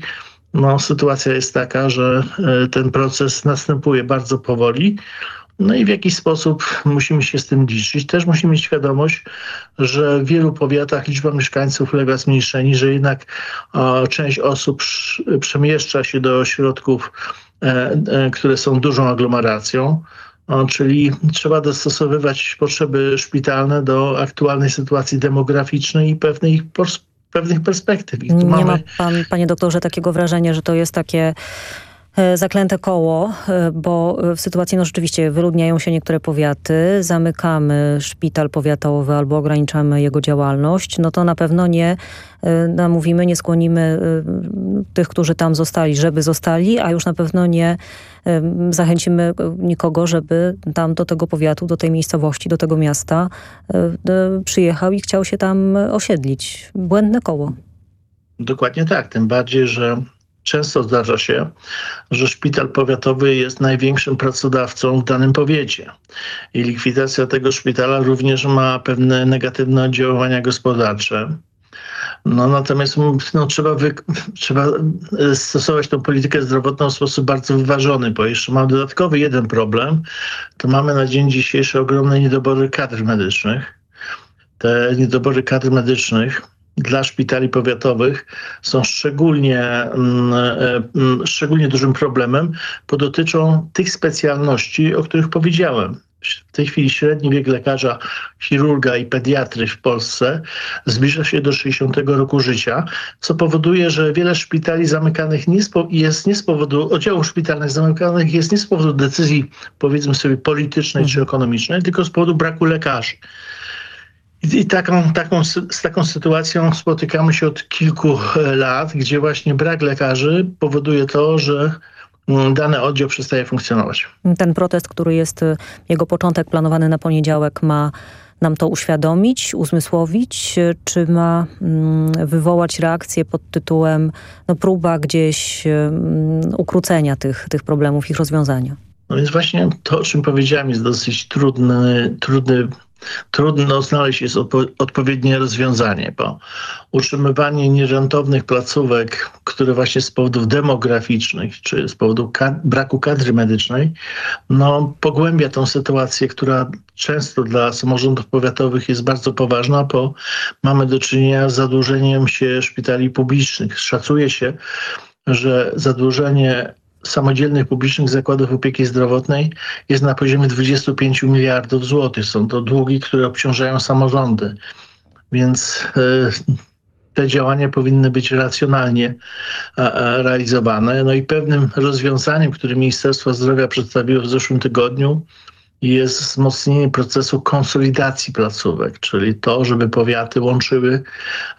no, sytuacja jest taka, że ten proces następuje bardzo powoli. No i w jakiś sposób musimy się z tym liczyć. Też musimy mieć świadomość, że w wielu powiatach liczba mieszkańców ulega zmniejszeniu, że jednak część osób sz- przemieszcza się do ośrodków, e, e, które są dużą aglomeracją. O, czyli trzeba dostosowywać potrzeby szpitalne do aktualnej sytuacji demograficznej i pewnych, pers- pewnych perspektyw. I tu Nie mamy ma pan, panie doktorze, takiego wrażenia, że to jest takie zaklęte koło, e, bo w sytuacji, no rzeczywiście, wyludniają się niektóre powiaty, zamykamy szpital powiatowy albo ograniczamy jego działalność, no to na pewno nie e, namówimy, nie skłonimy e, tych, którzy tam zostali, żeby zostali, a już na pewno nie e, zachęcimy nikogo, żeby tam do tego powiatu, do tej miejscowości, do tego miasta e, e, przyjechał i chciał się tam osiedlić. Błędne koło. Dokładnie tak, tym bardziej, że często zdarza się, że szpital powiatowy jest największym pracodawcą w danym powiecie. I likwidacja tego szpitala również ma pewne negatywne oddziaływania gospodarcze. No, natomiast no, trzeba, wy, trzeba e, stosować tą politykę zdrowotną w sposób bardzo wyważony, bo jeszcze mam dodatkowy jeden problem. To mamy na dzień dzisiejszy ogromne niedobory kadr medycznych. Te niedobory kadr medycznych dla szpitali powiatowych są szczególnie, mm, e, mm, szczególnie dużym problemem, bo dotyczą tych specjalności, o których powiedziałem. W tej chwili średni wiek lekarza, chirurga i pediatry w Polsce zbliża się do 60 roku życia, co powoduje, że wiele szpitali zamykanych nie jest nie z powodu, oddziałów szpitalnych zamykanych jest nie z powodu decyzji, powiedzmy sobie, politycznej czy ekonomicznej, tylko z powodu braku lekarzy. I taką, taką, z taką sytuacją spotykamy się od kilku e, lat, gdzie właśnie brak lekarzy powoduje to, że mm, dany oddział przestaje funkcjonować. Ten protest, który jest, y, jego początek planowany na poniedziałek, ma nam to uświadomić, uzmysłowić, y, czy ma mm, wywołać reakcję pod tytułem no, próba gdzieś mm, ukrócenia tych, tych problemów, ich rozwiązania? No więc właśnie to, o czym powiedziałem, jest dosyć trudny, trudny, trudno znaleźć jest odpo- odpowiednie rozwiązanie, bo utrzymywanie nierentownych placówek, które właśnie z powodów demograficznych, czy z powodu braku kadry medycznej, no pogłębia tą sytuację, która często dla samorządów powiatowych jest bardzo poważna, bo mamy do czynienia z zadłużeniem się szpitali publicznych. Szacuje się, że zadłużenie samodzielnych publicznych zakładów opieki zdrowotnej jest na poziomie 25 miliardów złotych. Są to długi, które obciążają samorządy. Więc e, te działania powinny być racjonalnie e, e, realizowane. No i pewnym rozwiązaniem, które Ministerstwo Zdrowia przedstawiło w zeszłym tygodniu, jest wzmocnienie procesu konsolidacji placówek, czyli to, żeby powiaty łączyły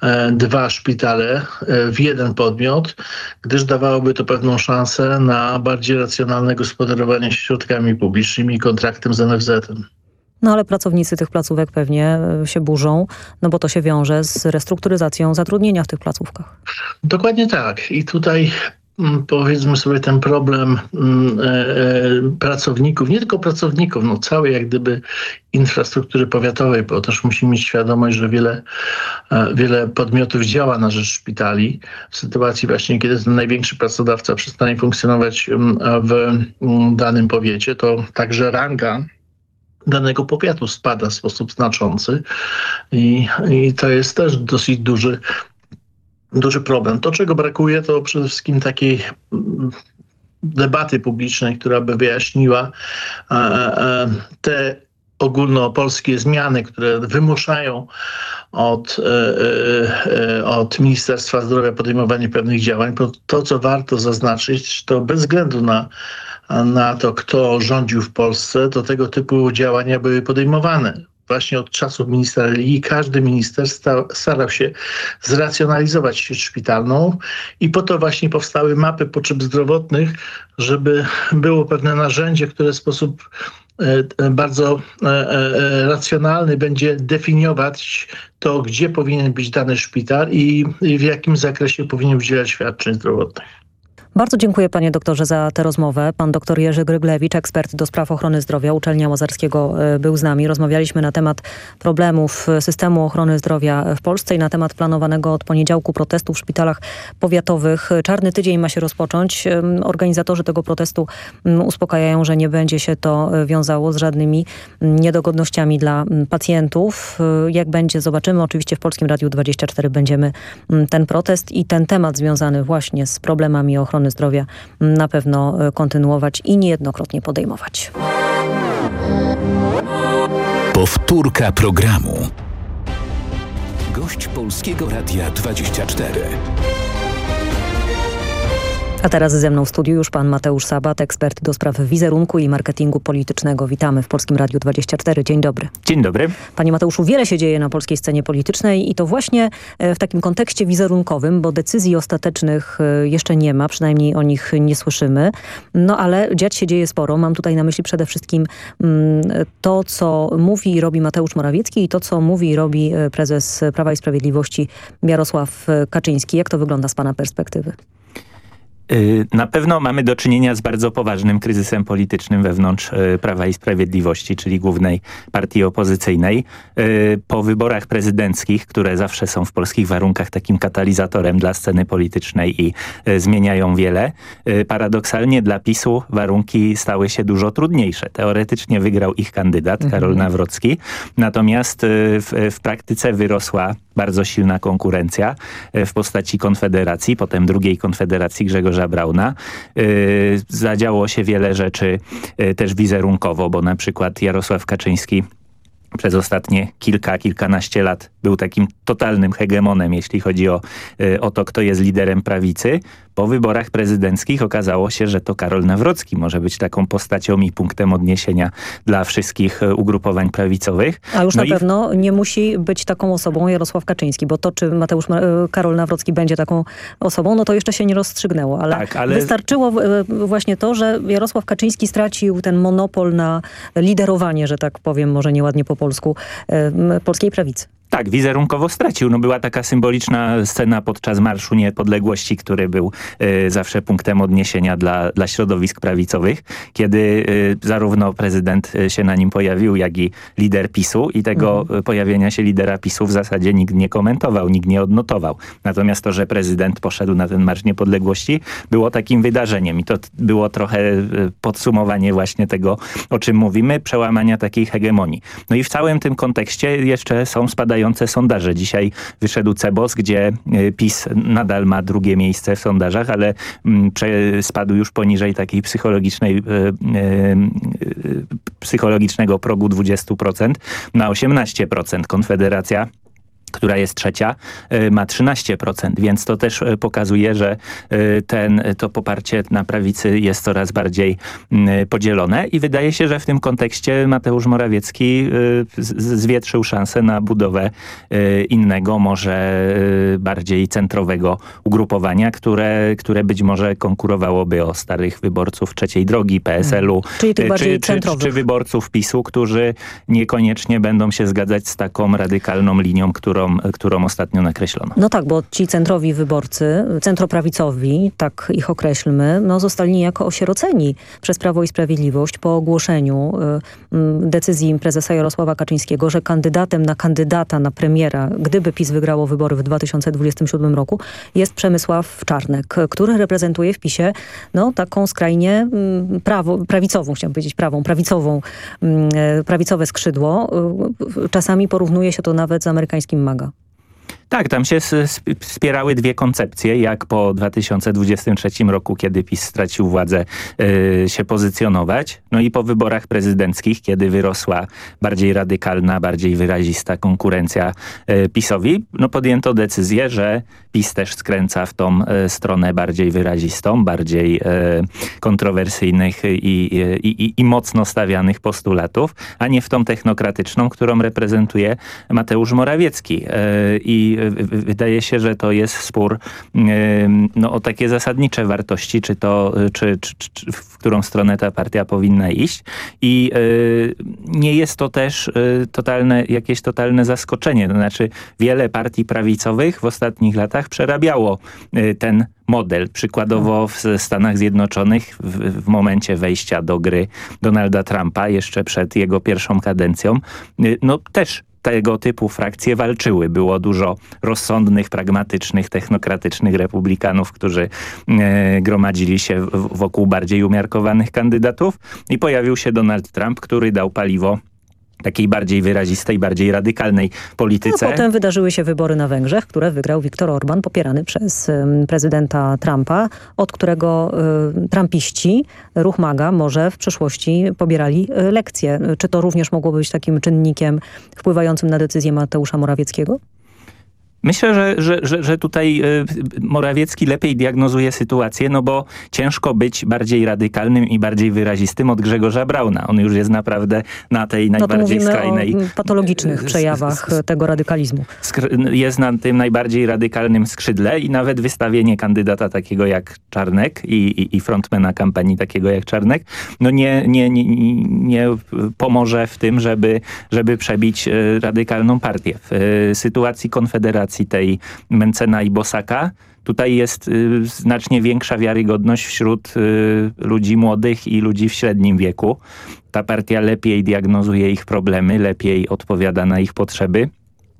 e, dwa szpitale e, w jeden podmiot, gdyż dawałoby to pewną szansę na bardziej racjonalne gospodarowanie środkami publicznymi i kontraktem z NFZ-em. No ale pracownicy tych placówek pewnie e, się burzą, no bo to się wiąże z restrukturyzacją zatrudnienia w tych placówkach. Dokładnie tak. I tutaj powiedzmy sobie ten problem mm, e, e, pracowników, nie tylko pracowników, no całej jak gdyby infrastruktury powiatowej, bo też musimy mieć świadomość, że wiele, e, wiele podmiotów działa na rzecz szpitali. W sytuacji właśnie, kiedy ten największy pracodawca przestanie funkcjonować mm, w mm, danym powiecie, to także ranga danego powiatu spada w sposób znaczący i, i to jest też dosyć duży, duży problem. To, czego brakuje, to przede wszystkim takiej mm, debaty publicznej, która by wyjaśniła e, e, te ogólnopolskie zmiany, które wymuszają od, e, od Ministerstwa Zdrowia podejmowanie pewnych działań, bo to, co warto zaznaczyć, to bez względu na na to, kto rządził w Polsce, to tego typu działania były podejmowane. Właśnie od czasów ministra religii każdy minister starał się zracjonalizować sieć szpitalną i po to właśnie powstały mapy potrzeb zdrowotnych, żeby było pewne narzędzie, które w sposób e, bardzo e, e, racjonalny będzie definiować to, gdzie powinien być dany szpital i w jakim zakresie powinien udzielać świadczeń zdrowotnych. Bardzo dziękuję panie doktorze za tę rozmowę. Pan doktor Jerzy Gryglewicz, ekspert do spraw ochrony zdrowia Uczelnia Łazarskiego e, był z nami. Rozmawialiśmy na temat problemów systemu ochrony zdrowia w Polsce i na temat planowanego od poniedziałku protestu w szpitalach powiatowych. Czarny tydzień ma się rozpocząć. Organizatorzy tego protestu uspokajają, że nie będzie się to e, wiązało z żadnymi niedogodnościami dla pacjentów. E, jak będzie, zobaczymy. Oczywiście w Polskim Radiu 24 będziemy ten protest i ten temat związany właśnie z problemami ochrony ochrony zdrowia na pewno e, kontynuować i niejednokrotnie podejmować. Powtórka programu. Gość Polskiego Radia 24. A teraz ze mną w studiu już pan Mateusz Sabat, ekspert do spraw wizerunku i marketingu politycznego. Witamy w Polskim Radiu 24. Dzień dobry. Dzień dobry. Panie Mateuszu, wiele się dzieje na polskiej scenie politycznej i to właśnie e, w takim kontekście wizerunkowym, bo decyzji ostatecznych e, jeszcze nie ma, przynajmniej o nich nie słyszymy. No ale dziać się dzieje sporo. Mam tutaj na myśli przede wszystkim mm, to, co mówi i robi Mateusz Morawiecki i to, co mówi i robi e, prezes Prawa i Sprawiedliwości Jarosław Kaczyński. Jak to wygląda z pana perspektywy? Y, na pewno mamy do czynienia z bardzo poważnym kryzysem politycznym wewnątrz y, Prawa i Sprawiedliwości, czyli głównej partii opozycyjnej. Y, po wyborach prezydenckich, które zawsze są w polskich warunkach takim katalizatorem dla sceny politycznej i zmieniają wiele, paradoksalnie dla PiSu warunki stały się dużo trudniejsze. Teoretycznie wygrał ich kandydat, mhm. Karol Nawrocki, natomiast w, w praktyce wyrosła bardzo silna konkurencja w postaci Konfederacji, potem drugiej Konfederacji Grzegorza Brauna. Y, zadziało się wiele rzeczy y, też wizerunkowo, bo na przykład Jarosław Kaczyński przez ostatnie kilka, kilkanaście lat był takim totalnym hegemonem, jeśli chodzi o, y, o to, kto jest liderem prawicy po wyborach prezydenckich okazało się, że to Karol Nawrocki może być taką postacią i punktem odniesienia dla wszystkich e, ugrupowań prawicowych. A już no na pewno nie musi być taką osobą Jarosław Kaczyński, bo to, czy Mateusz e, Karol Nawrocki będzie taką osobą, no to jeszcze się nie rozstrzygnęło, ale, tak, ale... wystarczyło e, właśnie to, że Jarosław Kaczyński stracił ten monopol na liderowanie, że tak powiem, może nieładnie po polsku, polskiej prawicy. Tak, wizerunkowo stracił. No była taka symboliczna scena podczas Marszu Niepodległości, który był y, zawsze punktem odniesienia dla, dla środowisk prawicowych, kiedy y, zarówno prezydent e, się na nim pojawił, jak i lider PiSu i tego mhm. pojawienia się lidera PiSu w zasadzie nikt nie komentował, nikt nie odnotował. Natomiast to, że prezydent poszedł na ten Marsz Niepodległości było takim wydarzeniem i to było trochę podsumowanie właśnie tego, o czym mówimy, przełamania takiej hegemonii. No i w całym tym kontekście jeszcze są spadające spadające sondaże. Dzisiaj wyszedł Cebos, gdzie e, PiS nadal ma drugie miejsce w sondażach, ale mm, spadł już poniżej takiej psychologicznej, e, e, psychologicznego progu 20% na 18%. Konfederacja która jest trzecia, e, ma 13%, więc to też e, pokazuje, że e, ten, to poparcie na prawicy jest coraz bardziej podzielone i wydaje się, że w tym kontekście Mateusz Morawiecki zwietrzył szansę na budowę innego, może bardziej centrowego ugrupowania, które, które być może konkurowałoby o starych wyborców trzeciej drogi PSL-u, tych bardziej czy, czy, czy wyborców PiSu, którzy niekoniecznie będą się zgadzać z taką radykalną linią, którą którą, ostatnio nakreślono. No tak, bo ci centrowi wyborcy, centroprawicowi, tak ich określmy, no zostali niejako osieroceni przez Prawo i Sprawiedliwość po ogłoszeniu y, decyzji prezesa Jarosława Kaczyńskiego, że kandydatem na kandydata na premiera, gdyby PiS wygrało wybory w 2027 roku, jest Przemysław Czarnek, który reprezentuje w PiSie no, taką skrajnie prawo, prawicową, chciałam powiedzieć prawą, prawicową, prawicowe skrzydło. Y, czasami porównuje się to nawet z amerykańskim MAGA. Tak, tam się wspierały dwie koncepcje, jak po 2023 roku, kiedy PiS stracił władzę, yy, się pozycjonować. No i po wyborach prezydenckich, kiedy wyrosła bardziej radykalna, bardziej wyrazista konkurencja yy, PiSowi, no podjęto decyzję, że PiS też skręca w tą yy, stronę bardziej wyrazistą, bardziej kontrowersyjnych i, i, i, mocno stawianych postulatów, a nie w tą technokratyczną, którą reprezentuje Mateusz Morawiecki. I wydaje się, że to jest spór no, o takie zasadnicze wartości, czy to, czy, czy, czy, w którą stronę ta partia powinna iść. I y, nie jest to też y, totalne, jakieś totalne zaskoczenie. To znaczy wiele partii prawicowych w ostatnich latach przerabiało y, ten model. Przykładowo w Stanach Zjednoczonych w, w, momencie wejścia do gry Donalda Trumpa, jeszcze przed jego pierwszą kadencją, no też tego typu frakcje walczyły. Było dużo rozsądnych, pragmatycznych, technokratycznych republikanów, którzy e, gromadzili się wokół bardziej umiarkowanych kandydatów i pojawił się Donald Trump, który dał paliwo takiej bardziej wyrazistej, bardziej radykalnej polityce. A potem wydarzyły się wybory na Węgrzech, które wygrał Viktor Orban, popierany przez prezydenta Trumpa, od którego trumpiści, ruch MAGA, może w przyszłości pobierali y, lekcje. Czy to również mogło być takim czynnikiem wpływającym na decyzję Mateusza Morawieckiego? Myślę, że, że, że, że tutaj y, Morawiecki lepiej diagnozuje sytuację, no bo ciężko być bardziej radykalnym i bardziej wyrazistym od Grzegorza Brauna. On już jest naprawdę na tej no najbardziej skrajnej... o patologicznych przejawach tego radykalizmu. Jest na tym najbardziej radykalnym skrzydle i nawet wystawienie kandydata takiego jak Czarnek i, i, i frontmana kampanii takiego jak Czarnek, no nie, nie, nie, nie pomoże w tym, żeby, żeby przebić y, radykalną partię. W sytuacji Konfederacji tej Mencena i Bosaka, tutaj jest y, znacznie większa wiarygodność wśród y, ludzi młodych i ludzi w średnim wieku. Ta partia lepiej diagnozuje ich problemy, lepiej odpowiada na ich potrzeby.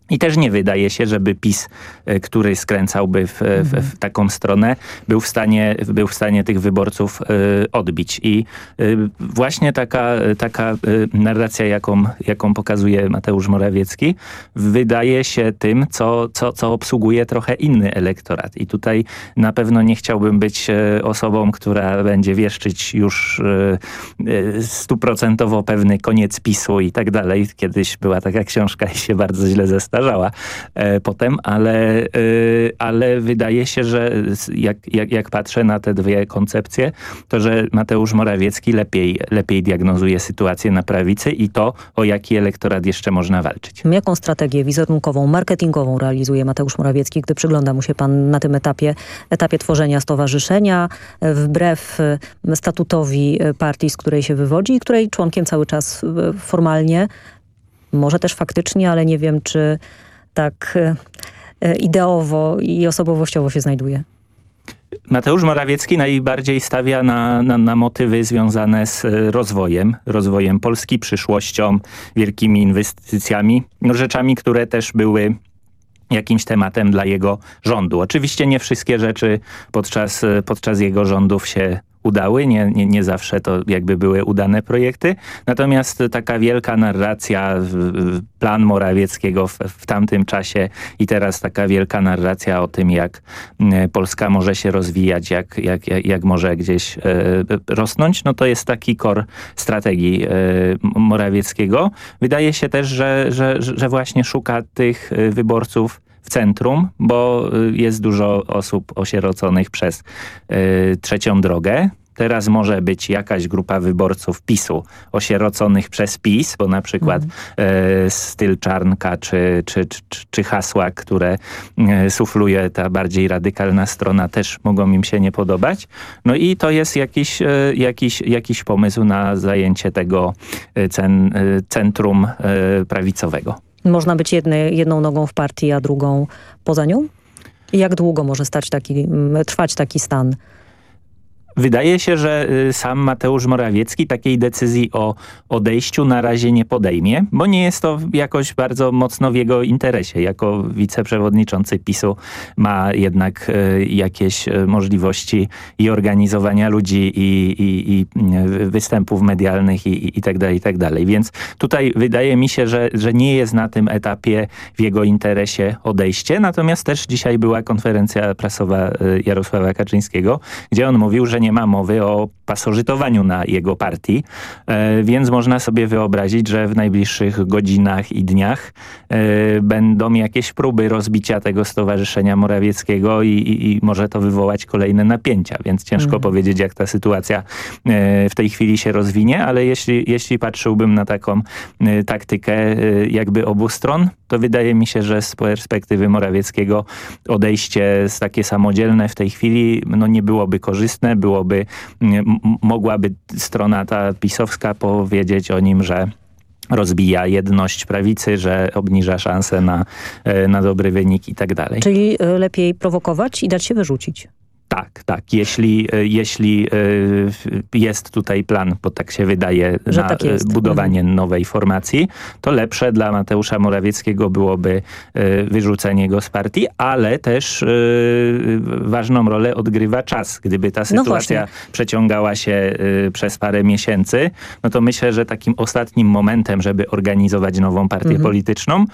I też nie wydaje się, żeby PiS, e, który skręcałby w, w, w, mhm. taką stronę, był w stanie, był w stanie tych wyborców y, odbić. I właśnie taka, taka narracja, jaką, jaką pokazuje Mateusz Morawiecki, wydaje się tym, co, co, co obsługuje trochę inny elektorat. I tutaj na pewno nie chciałbym być osobą, która będzie wieszczyć już stuprocentowo pewny koniec PiSu i tak dalej. Kiedyś była taka książka i się bardzo źle zestawiła powtarzała e, potem, ale, e, ale wydaje się, że jak, jak, jak patrzę na te dwie koncepcje, to że Mateusz Morawiecki lepiej, lepiej diagnozuje sytuację na prawicy i to, o jaki elektorat jeszcze można walczyć. Jaką strategię wizerunkową, marketingową realizuje Mateusz Morawiecki, gdy przygląda mu się pan na tym etapie, etapie tworzenia stowarzyszenia, wbrew e, statutowi partii, z której się wywodzi i której członkiem cały czas formalnie może też faktycznie, ale nie wiem, czy tak e, e, ideowo i osobowościowo się znajduje. Mateusz Morawiecki najbardziej stawia na, na, na, motywy związane z e, rozwojem, rozwojem Polski, przyszłością, wielkimi inwestycjami, no rzeczami, które też były jakimś tematem dla jego rządu. Oczywiście nie wszystkie rzeczy podczas, podczas jego rządów się udały. Nie, nie, nie zawsze to jakby były udane projekty. Natomiast taka wielka narracja, plan Morawieckiego w, w tamtym czasie i teraz taka wielka narracja o tym, jak Polska może się rozwijać, jak, jak, jak, jak może gdzieś e, rosnąć, no to jest taki kor strategii e, Morawieckiego. Wydaje się też, że, że, że właśnie szuka tych e, wyborców w centrum, bo jest dużo osób osieroconych przez trzecią drogę. Teraz może być jakaś grupa wyborców PiSu osieroconych przez PiS, bo na przykład mm. e, styl Czarnka czy, czy, czy, czy hasła, które e, sufluje ta bardziej radykalna strona też mogą im się nie podobać. No i to jest jakiś, jakiś, jakiś pomysł na zajęcie tego cen, centrum prawicowego. Można być jedne, jedną nogą w partii, a drugą poza nią? Jak długo może stać taki, trwać taki stan? Wydaje się, że y, sam Mateusz Morawiecki takiej decyzji o odejściu na razie nie podejmie, bo nie jest to jakoś bardzo mocno w jego interesie. Jako wiceprzewodniczący PiSu ma jednak y, jakieś y, możliwości i organizowania ludzi i, i, i występów medialnych i, i tak dalej, i tak dalej. Więc tutaj wydaje mi się, że, że nie jest na tym etapie w jego interesie odejście. Natomiast też dzisiaj była konferencja prasowa Jarosława Kaczyńskiego, gdzie on mówił, że nie nie ma mowy o pasożytowaniu na jego partii, e, więc można sobie wyobrazić, że w najbliższych godzinach i dniach e, będą jakieś próby rozbicia tego Stowarzyszenia Morawieckiego i, i, i może to wywołać kolejne napięcia, więc ciężko mhm. powiedzieć, jak ta sytuacja e, w tej chwili się rozwinie, ale jeśli, jeśli patrzyłbym na taką taktykę jakby obu stron, to wydaje mi się, że z perspektywy Morawieckiego odejście z takie samodzielne w tej chwili no nie byłoby korzystne, byłoby, mogłaby strona ta pisowska powiedzieć o nim, że rozbija jedność prawicy, że obniża szanse na, e, na dobry wynik i tak dalej. Czyli e, lepiej prowokować i dać się wyrzucić. Tak, tak. Jeśli, e, jeśli e, jest tutaj plan, bo tak się wydaje, Że na tak budowanie mhm. nowej formacji, to lepsze dla Mateusza Morawieckiego byłoby e, wyrzucenie go z partii, ale też ważną rolę odgrywa czas. Gdyby ta no sytuacja no przeciągała się przez parę miesięcy, no to myślę, że takim ostatnim momentem, żeby organizować nową partię mhm. polityczną,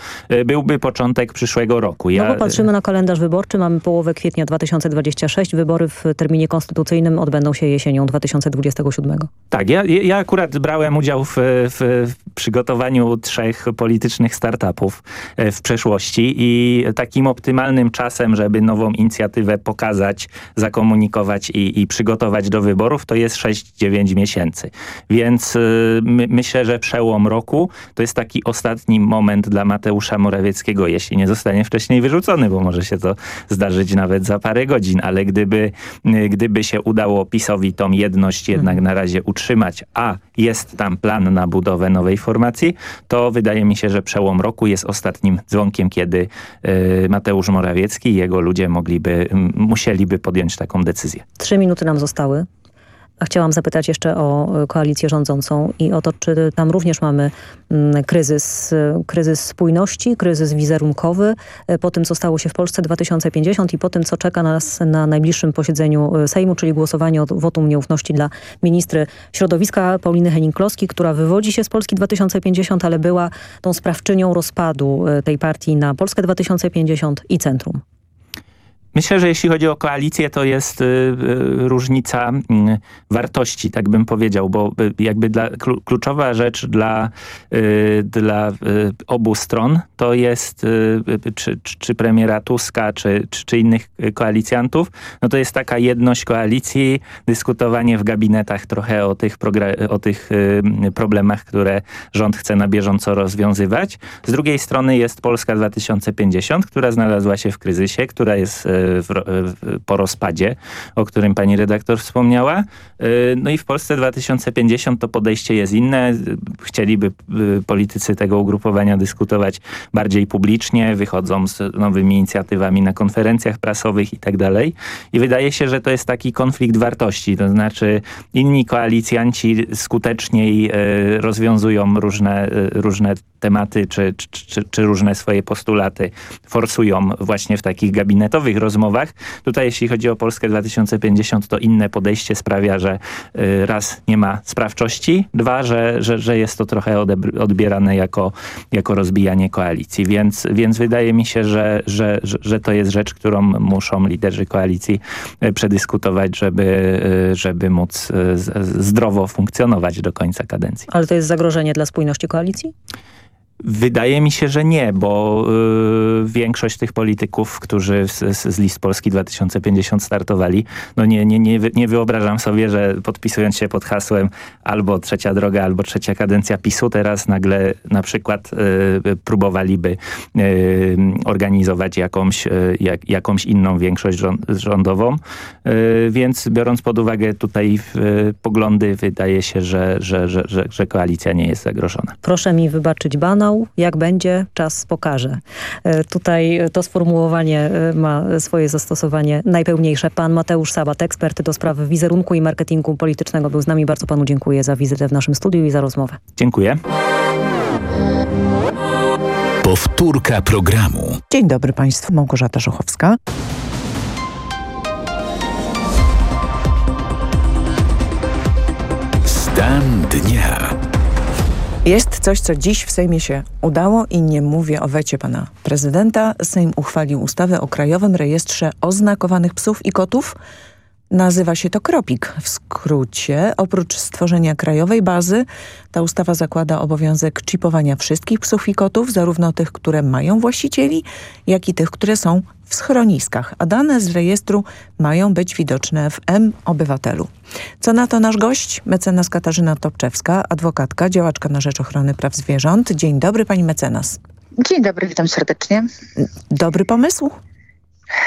byłby początek przyszłego roku. Ja... No bo patrzymy na kalendarz wyborczy, mamy połowę kwietnia 2026, wybory w terminie konstytucyjnym odbędą się jesienią 2027. Tak, ja, ja akurat brałem udział w, w, przygotowaniu trzech politycznych startupów e, w przeszłości i takim optymalnym czasem, żeby nową inicjatywę pokazać, zakomunikować i, i przygotować do wyborów, to jest 6-9 miesięcy. Więc y, my, myślę, że przełom roku to jest taki ostatni moment dla Mateusza Morawieckiego, jeśli nie zostanie wcześniej wyrzucony, bo może się to zdarzyć nawet za parę godzin, ale gdyby gdyby, y, gdyby się udało PiSowi tą jedność jednak mhm. na razie utrzymać, a jest tam plan na budowę nowej formacji, to wydaje mi się, że przełom roku jest ostatnim dzwonkiem, kiedy y, Mateusz Morawiecki i jego ludzie mogliby, musieliby podjąć taką decyzję. Trzy minuty nam zostały. A chciałam zapytać jeszcze o e, koalicję rządzącą i o to, czy tam również mamy mm, kryzys, e, kryzys spójności, kryzys wizerunkowy e, po tym, co stało się w Polsce 2050 i po tym, co czeka nas na najbliższym posiedzeniu Sejmu, czyli głosowanie o wotum nieufności dla ministry środowiska Pauliny Henning-Kloski, która wywodzi się z Polski 2050, ale była tą sprawczynią rozpadu tej partii na Polskę 2050 i Centrum. Myślę, że jeśli chodzi o koalicję, to jest y, y, różnica y, wartości, tak bym powiedział, bo y, jakby dla, kluczowa rzecz dla, y, dla y, obu stron to jest, czy, czy premiera Tuska, czy, czy, czy, innych koalicjantów, no to jest taka jedność koalicji, dyskutowanie w gabinetach trochę o tych, o tych problemach, które rząd chce na bieżąco rozwiązywać. Z drugiej strony jest Polska 2050, która znalazła się w kryzysie, która jest w, po rozpadzie, o którym pani redaktor wspomniała. Y, no i w Polsce 2050 to podejście jest inne. Chcieliby y, politycy tego ugrupowania dyskutować bardziej publicznie, wychodzą z nowymi inicjatywami na konferencjach prasowych i tak dalej. I wydaje się, że to jest taki konflikt wartości, to znaczy inni koalicjanci skuteczniej y, rozwiązują różne, różne tematy czy, czy, czy, różne swoje postulaty, forsują właśnie w takich gabinetowych rozmowach rozmowach. Tutaj jeśli chodzi o Polskę 2050, to inne podejście sprawia, że y, raz nie ma sprawczości, dwa, że, że, że jest to trochę odbierane jako, jako rozbijanie koalicji. Więc, więc wydaje mi się, że, że, że, to jest rzecz, którą muszą liderzy koalicji y, przedyskutować, żeby, y, żeby móc zdrowo funkcjonować do końca kadencji. Ale to jest zagrożenie dla spójności koalicji? Wydaje mi się, że nie, bo y, większość tych polityków, którzy z, z, list Polski 2050 startowali, no nie, nie, nie, nie wyobrażam sobie, że podpisując się pod hasłem albo trzecia droga, albo trzecia kadencja PiSu, teraz nagle na przykład y, próbowaliby y, organizować jakąś, y, jak, jakąś inną większość rząd, rządową. Y, więc biorąc pod uwagę tutaj y, poglądy, wydaje się, że, że, że, że, że koalicja nie jest zagrożona. Proszę mi wybaczyć banał, jak będzie, czas pokaże. E, tutaj to sformułowanie e, ma swoje zastosowanie najpełniejsze. Pan Mateusz Sabat, ekspert do spraw wizerunku i marketingu politycznego był z nami. Bardzo panu dziękuję za wizytę w naszym studiu i za rozmowę. Dziękuję. Powtórka programu. Dzień dobry Państwu, Małgorzata Żochowska. Jest coś, co dziś w Sejmie się udało i nie mówię o wecie pana prezydenta. Sejm uchwalił ustawę o Krajowym Rejestrze Oznakowanych Psów i Kotów. Nazywa się to KROPIK w skrócie. Oprócz stworzenia krajowej bazy, ta ustawa zakłada obowiązek chipowania wszystkich psów i kotów, zarówno tych, które mają właścicieli, jak i tych, które są w schroniskach, a dane z rejestru mają być widoczne w M-Obywatelu. Co na to nasz gość? Mecenas Katarzyna Topczewska, adwokatka, działaczka na rzecz ochrony praw zwierząt. Dzień dobry pani mecenas. Dzień dobry, witam serdecznie. Dobry pomysł?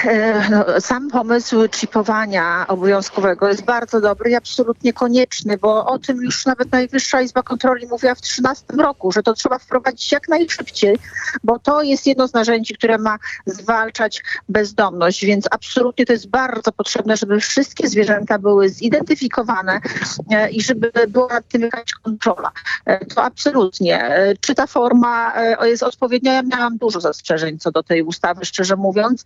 E, no, sam pomysł chipowania obowiązkowego jest bardzo dobry i absolutnie konieczny, bo o tym już nawet Najwyższa Izba Kontroli mówiła w 2013 roku, że to trzeba wprowadzić jak najszybciej, bo to jest jedno z narzędzi, które ma zwalczać bezdomność, więc absolutnie to jest bardzo potrzebne, żeby wszystkie zwierzęta były zidentyfikowane e, i żeby była nad tym jakaś kontrola. E, to absolutnie. Czy ta forma jest odpowiednia? Ja miałam dużo zastrzeżeń co do tej ustawy, szczerze mówiąc.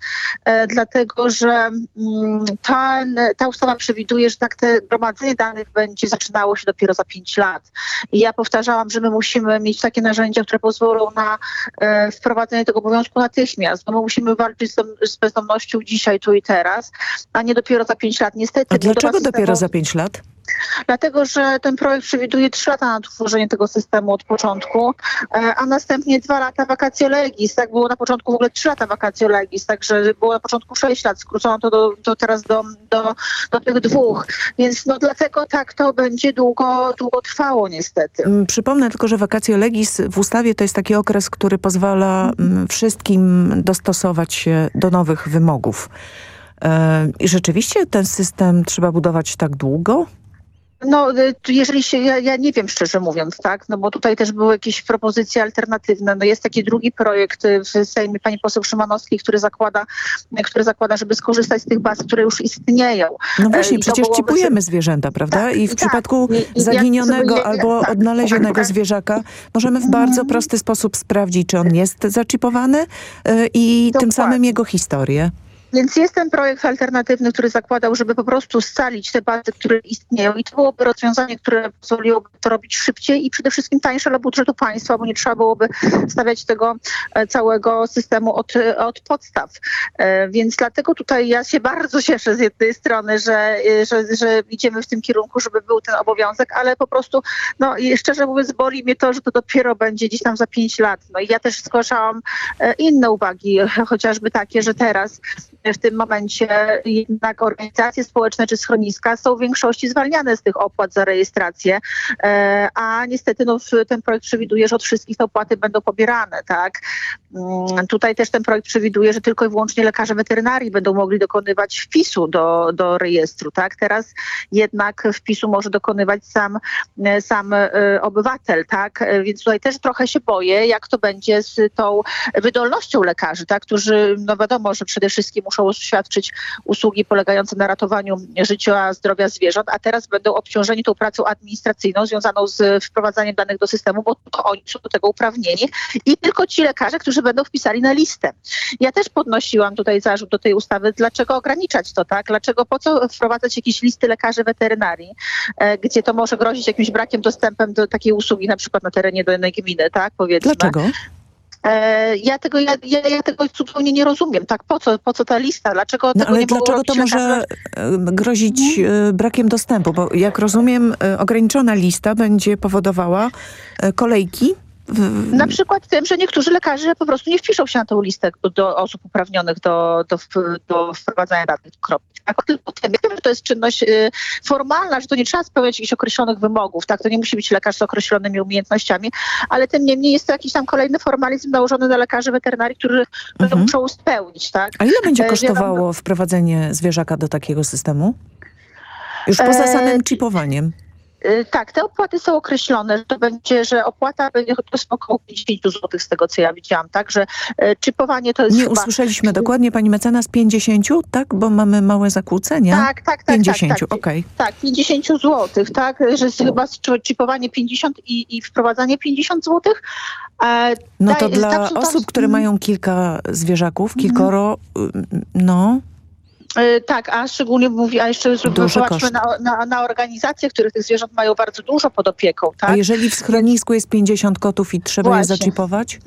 E, dlatego że mm, ta, ta ustawa przewiduje, że tak te gromadzenie danych będzie zaczynało się dopiero za pięć lat. I ja powtarzałam, że my musimy mieć takie narzędzia, które pozwolą na e, wprowadzenie tego obowiązku natychmiast, bo my musimy walczyć z, bezdomnością dzisiaj, tu i teraz, a nie dopiero za pięć lat. Niestety. A dlaczego dopiero za pięć lat? Dlatego, że ten projekt przewiduje trzy lata na tworzenie tego systemu od początku, e, a następnie dwa lata vacatio legis. Tak było na początku w ogóle trzy lata vacatio legis, także było na początku sześć lat, skrócono to do, do teraz do, do, do tych dwóch. Więc no dlatego tak to będzie długo, długo trwało niestety. Mm, przypomnę tylko, że vacatio legis w ustawie to jest taki okres, który pozwala mm, wszystkim dostosować się do nowych wymogów. E, I rzeczywiście ten system trzeba budować tak długo? No, y, jeżeli się, ja, ja, nie wiem szczerze mówiąc, tak, no bo tutaj też były jakieś propozycje alternatywne. No jest taki drugi projekt y, w Sejmie pani poseł Szymanowskiej, który zakłada, który zakłada, żeby skorzystać z tych baz, które już istnieją. No właśnie, I przecież cipujemy zwierzęta, prawda? Tak, I w tak, przypadku i, zaginionego i, albo tak, odnalezionego tak, zwierzaka możemy w bardzo prosty sposób sprawdzić, czy on jest zaczipowany y, i Dokładnie. tym samym jego historię. Więc jest ten projekt alternatywny, który zakładał, żeby po prostu scalić te bazy, które istnieją i to byłoby rozwiązanie, które pozwoliłoby to robić szybciej i przede wszystkim tańsze dla budżetu państwa, bo nie trzeba byłoby stawiać tego e, całego systemu od, od podstaw. E, więc dlatego tutaj ja się bardzo cieszę z jednej strony, że, e, że, że idziemy w tym kierunku, żeby był ten obowiązek, ale po prostu, no i szczerze mówiąc, boli mnie to, że to dopiero będzie gdzieś tam za pięć lat. No i ja też zgłaszałam inne uwagi, chociażby takie, że teraz w tym momencie jednak organizacje społeczne czy schroniska są w większości zwalniane z tych opłat za rejestrację, e, a niestety no, ten projekt przewiduje, że od wszystkich te opłaty będą pobierane. Tak? Mm, tutaj też ten projekt przewiduje, że tylko i wyłącznie lekarze weterynarii będą mogli dokonywać wpisu do, do rejestru. Tak? Teraz jednak wpisu może dokonywać sam, sam e, obywatel. Tak? Więc tutaj też trochę się boję, jak to będzie z tą wydolnością lekarzy, tak? którzy, no wiadomo, że przede wszystkim muszą świadczyć usługi polegające na ratowaniu życia, zdrowia zwierząt, a teraz będą obciążeni tą pracą administracyjną związaną z wprowadzaniem danych do systemu, bo tylko oni są do tego uprawnieni i tylko ci lekarze, którzy będą wpisali na listę. Ja też podnosiłam tutaj zarzut do tej ustawy, dlaczego ograniczać to, tak? Dlaczego po co wprowadzać jakieś listy lekarzy weterynarii, e, gdzie to może grozić jakimś brakiem dostępem do takiej usługi, na przykład na terenie danej gminy, tak? Powiedzmy. Dlaczego? E, ja tego, ja, ja, tego zupełnie nie rozumiem. Tak, po co, po co ta lista? Dlaczego No ale dlaczego to może e, grozić e, brakiem dostępu? Bo jak rozumiem, e, ograniczona lista będzie powodowała kolejki. W- Na przykład tym, że niektórzy lekarze po prostu nie wpiszą się na tę listę do osób uprawnionych do, do, do wprowadzania danych kropki. Tak, tylko tym. Ja wiem, że to jest czynność y, formalna, że to nie trzeba spełniać jakichś określonych wymogów, tak? To nie musi być lekarz z określonymi umiejętnościami, ale tym niemniej jest to jakiś tam kolejny formalizm nałożony na lekarzy weterynarii, którzy to muszą spełnić, tak? A ile będzie E, kosztowało wprowadzenie zwierzaka do takiego systemu? Już poza E, samym chipowaniem. Y, Tak, te opłaty są określone, to będzie, że opłata będzie około 50 zł z tego, co ja widziałam, tak, że y, chipowanie to jest Nie chyba... usłyszeliśmy dokładnie, pani mecenas, 50, tak? Bo mamy małe zakłócenia. Tak, tak, tak. 50, tak, tak. okej. Tak, 50 zł, tak, że jest chyba chipowanie 50 i, i wprowadzanie 50 zł. E, No daj- to dla tam są tam- osób, które mają kilka zwierzaków, kilkoro, y, no, Tak, a szczególnie mówi, a jeszcze koszt. na, na, na organizacje, które tych zwierząt mają bardzo dużo pod opieką, tak? a jeżeli w schronisku jest 50 kotów i trzeba je Właśnie. zaczipować?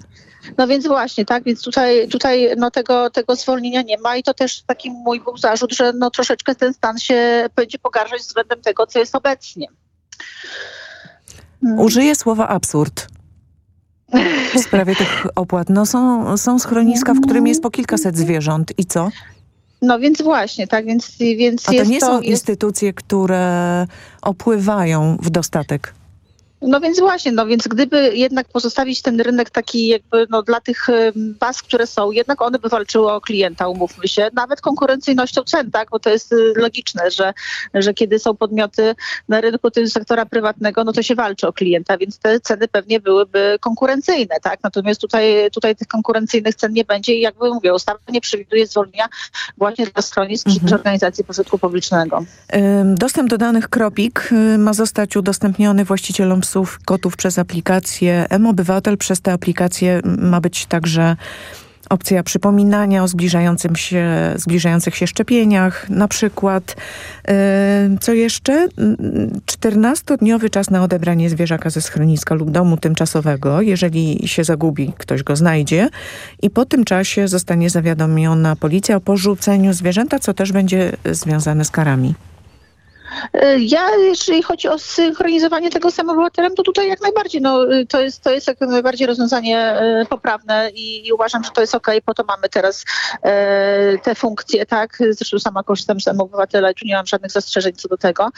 No więc właśnie, tak, więc tutaj, tutaj no tego, tego zwolnienia nie ma i to też taki mój był zarzut, że no troszeczkę ten stan się będzie pogarszać względem tego, co jest obecnie. Użyję słowa absurd. W sprawie tych opłat. No są, są schroniska, w którym jest po kilkaset zwierząt. I co? No więc właśnie, tak, więc, więc A to jest nie są instytucje, które opływają w dostatek. No więc właśnie, no więc gdyby jednak pozostawić ten rynek taki jakby no dla tych baz, które są, jednak one by walczyły o klienta, umówmy się, nawet konkurencyjnością cen, tak, bo to jest y, logiczne, że, że kiedy są podmioty na rynku tym sektora prywatnego, no to się walczy o klienta, więc te ceny pewnie byłyby konkurencyjne, tak, natomiast tutaj, tutaj tych konkurencyjnych cen nie będzie i jakby mówię, ustawa nie przewiduje zwolnienia właśnie dla schronisk Mhm. czy organizacji pożytku publicznego. Dostęp do danych Kropik y, ma zostać udostępniony właścicielom psów, kotów przez aplikację M-Obywatel. Przez tę aplikację ma być także opcja przypominania o zbliżającym się, zbliżających się szczepieniach. Na przykład, y, co jeszcze? Mm, 14-dniowy czas na odebranie zwierzaka ze schroniska lub domu tymczasowego, jeżeli się zagubi, ktoś go znajdzie. I po tym czasie zostanie zawiadomiona policja o porzuceniu zwierzęta, co też będzie związane z karami. E, Ja, jeżeli chodzi o synchronizowanie tego z obywatelem, to tutaj jak najbardziej, no, y, to, jest, to jest jak najbardziej rozwiązanie e, poprawne i, i uważam, że to jest okej, po to mamy teraz e, te funkcje, tak, zresztą sama korzystam z obywatela i tu nie mam żadnych zastrzeżeń co do tego.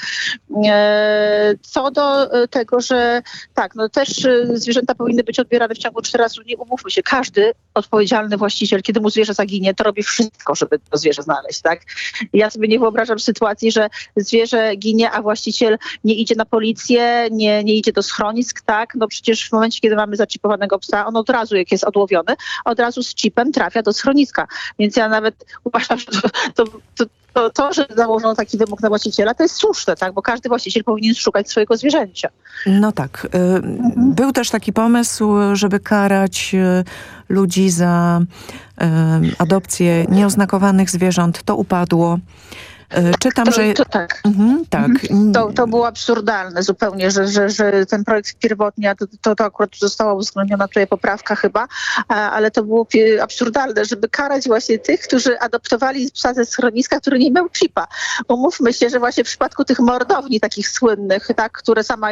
E, co do e, tego, że tak, no też zwierzęta powinny być odbierane w ciągu 14 dni, umówmy się, każdy odpowiedzialny właściciel, kiedy mu zwierzę zaginie, to robi wszystko, żeby to zwierzę znaleźć, tak. Ja sobie nie wyobrażam sytuacji, że zwierzę ginie, a właściciel nie idzie na policję, nie, nie idzie do schronisk, tak? No przecież w momencie, kiedy mamy zaczipowanego psa, on od razu, jak jest odłowiony, od razu z chipem trafia do schroniska. Więc ja nawet uważam, że to, to, to, to, że założono taki wymóg na właściciela, to jest słuszne, tak? Bo każdy właściciel powinien szukać swojego zwierzęcia. No tak. Y, Był też taki pomysł, żeby karać y, ludzi za y, adopcję nieoznakowanych zwierząt. To upadło. Y, Czytam, To, że... to tak. Mhm, tak. To, to było absurdalne zupełnie, że, że, że ten projekt pierwotnie, to, to, akurat została uwzględniona tutaj poprawka chyba, ale to było absurdalne, żeby karać właśnie tych, którzy adoptowali psa ze schroniska, który nie miał chipa. Umówmy się, że właśnie w przypadku tych mordowni takich słynnych, tak, które sama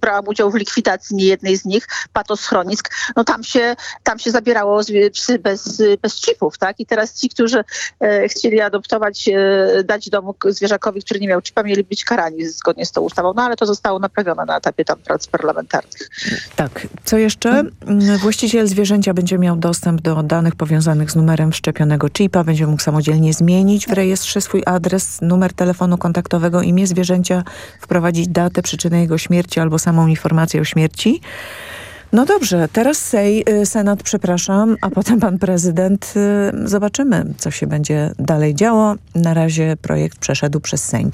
brałam udział w likwidacji niejednej z nich, patoschronisk, no tam się, tam się zabierało psy bez, bez chipów, tak? I teraz ci, którzy e, chcieli adoptować, e, dać domu zwierzakowi, który nie miał chipa, mieli być karani zgodnie z tą ustawą. No ale to zostało naprawione na etapie tam prac parlamentarnych. Tak. Co jeszcze? Mm, Właściciel zwierzęcia będzie miał dostęp do danych powiązanych z numerem wszczepionego chipa, będzie mógł samodzielnie zmienić w rejestrze swój adres, numer telefonu kontaktowego, imię zwierzęcia, wprowadzić datę, przyczynę jego śmierci albo samą informację o śmierci. No dobrze, teraz Sej, y, Senat, przepraszam, a potem pan prezydent. y, Zobaczymy, co się będzie dalej działo. Na razie projekt przeszedł przez Sejm.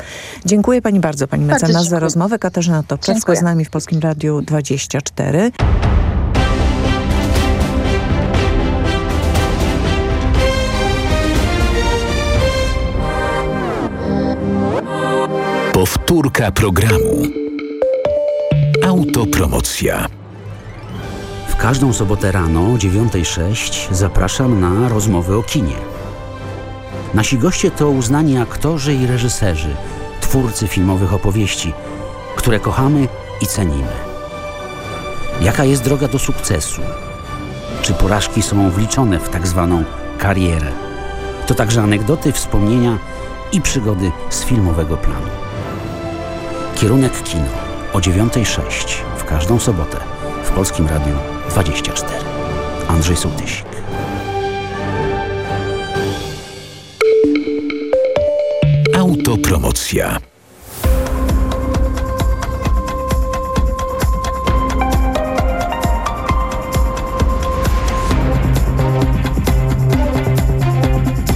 Dziękuję pani bardzo, pani Bardzo mecenas, za rozmowę. Katarzyna Toczewska Dziękuję. z nami w Polskim Radiu 24. Powtórka programu. Autopromocja. Każdą sobotę rano o 9.06 zapraszam na rozmowy o kinie. Nasi goście to uznani aktorzy i reżyserzy, twórcy filmowych opowieści, które kochamy i cenimy. Jaka jest droga do sukcesu? Czy porażki są wliczone w tak zwaną karierę? To także anegdoty, wspomnienia i przygody z filmowego planu. Kierunek kino o 9.06 w każdą sobotę w Polskim Radiu 24. Andrzej Sołtysik. Autopromocja.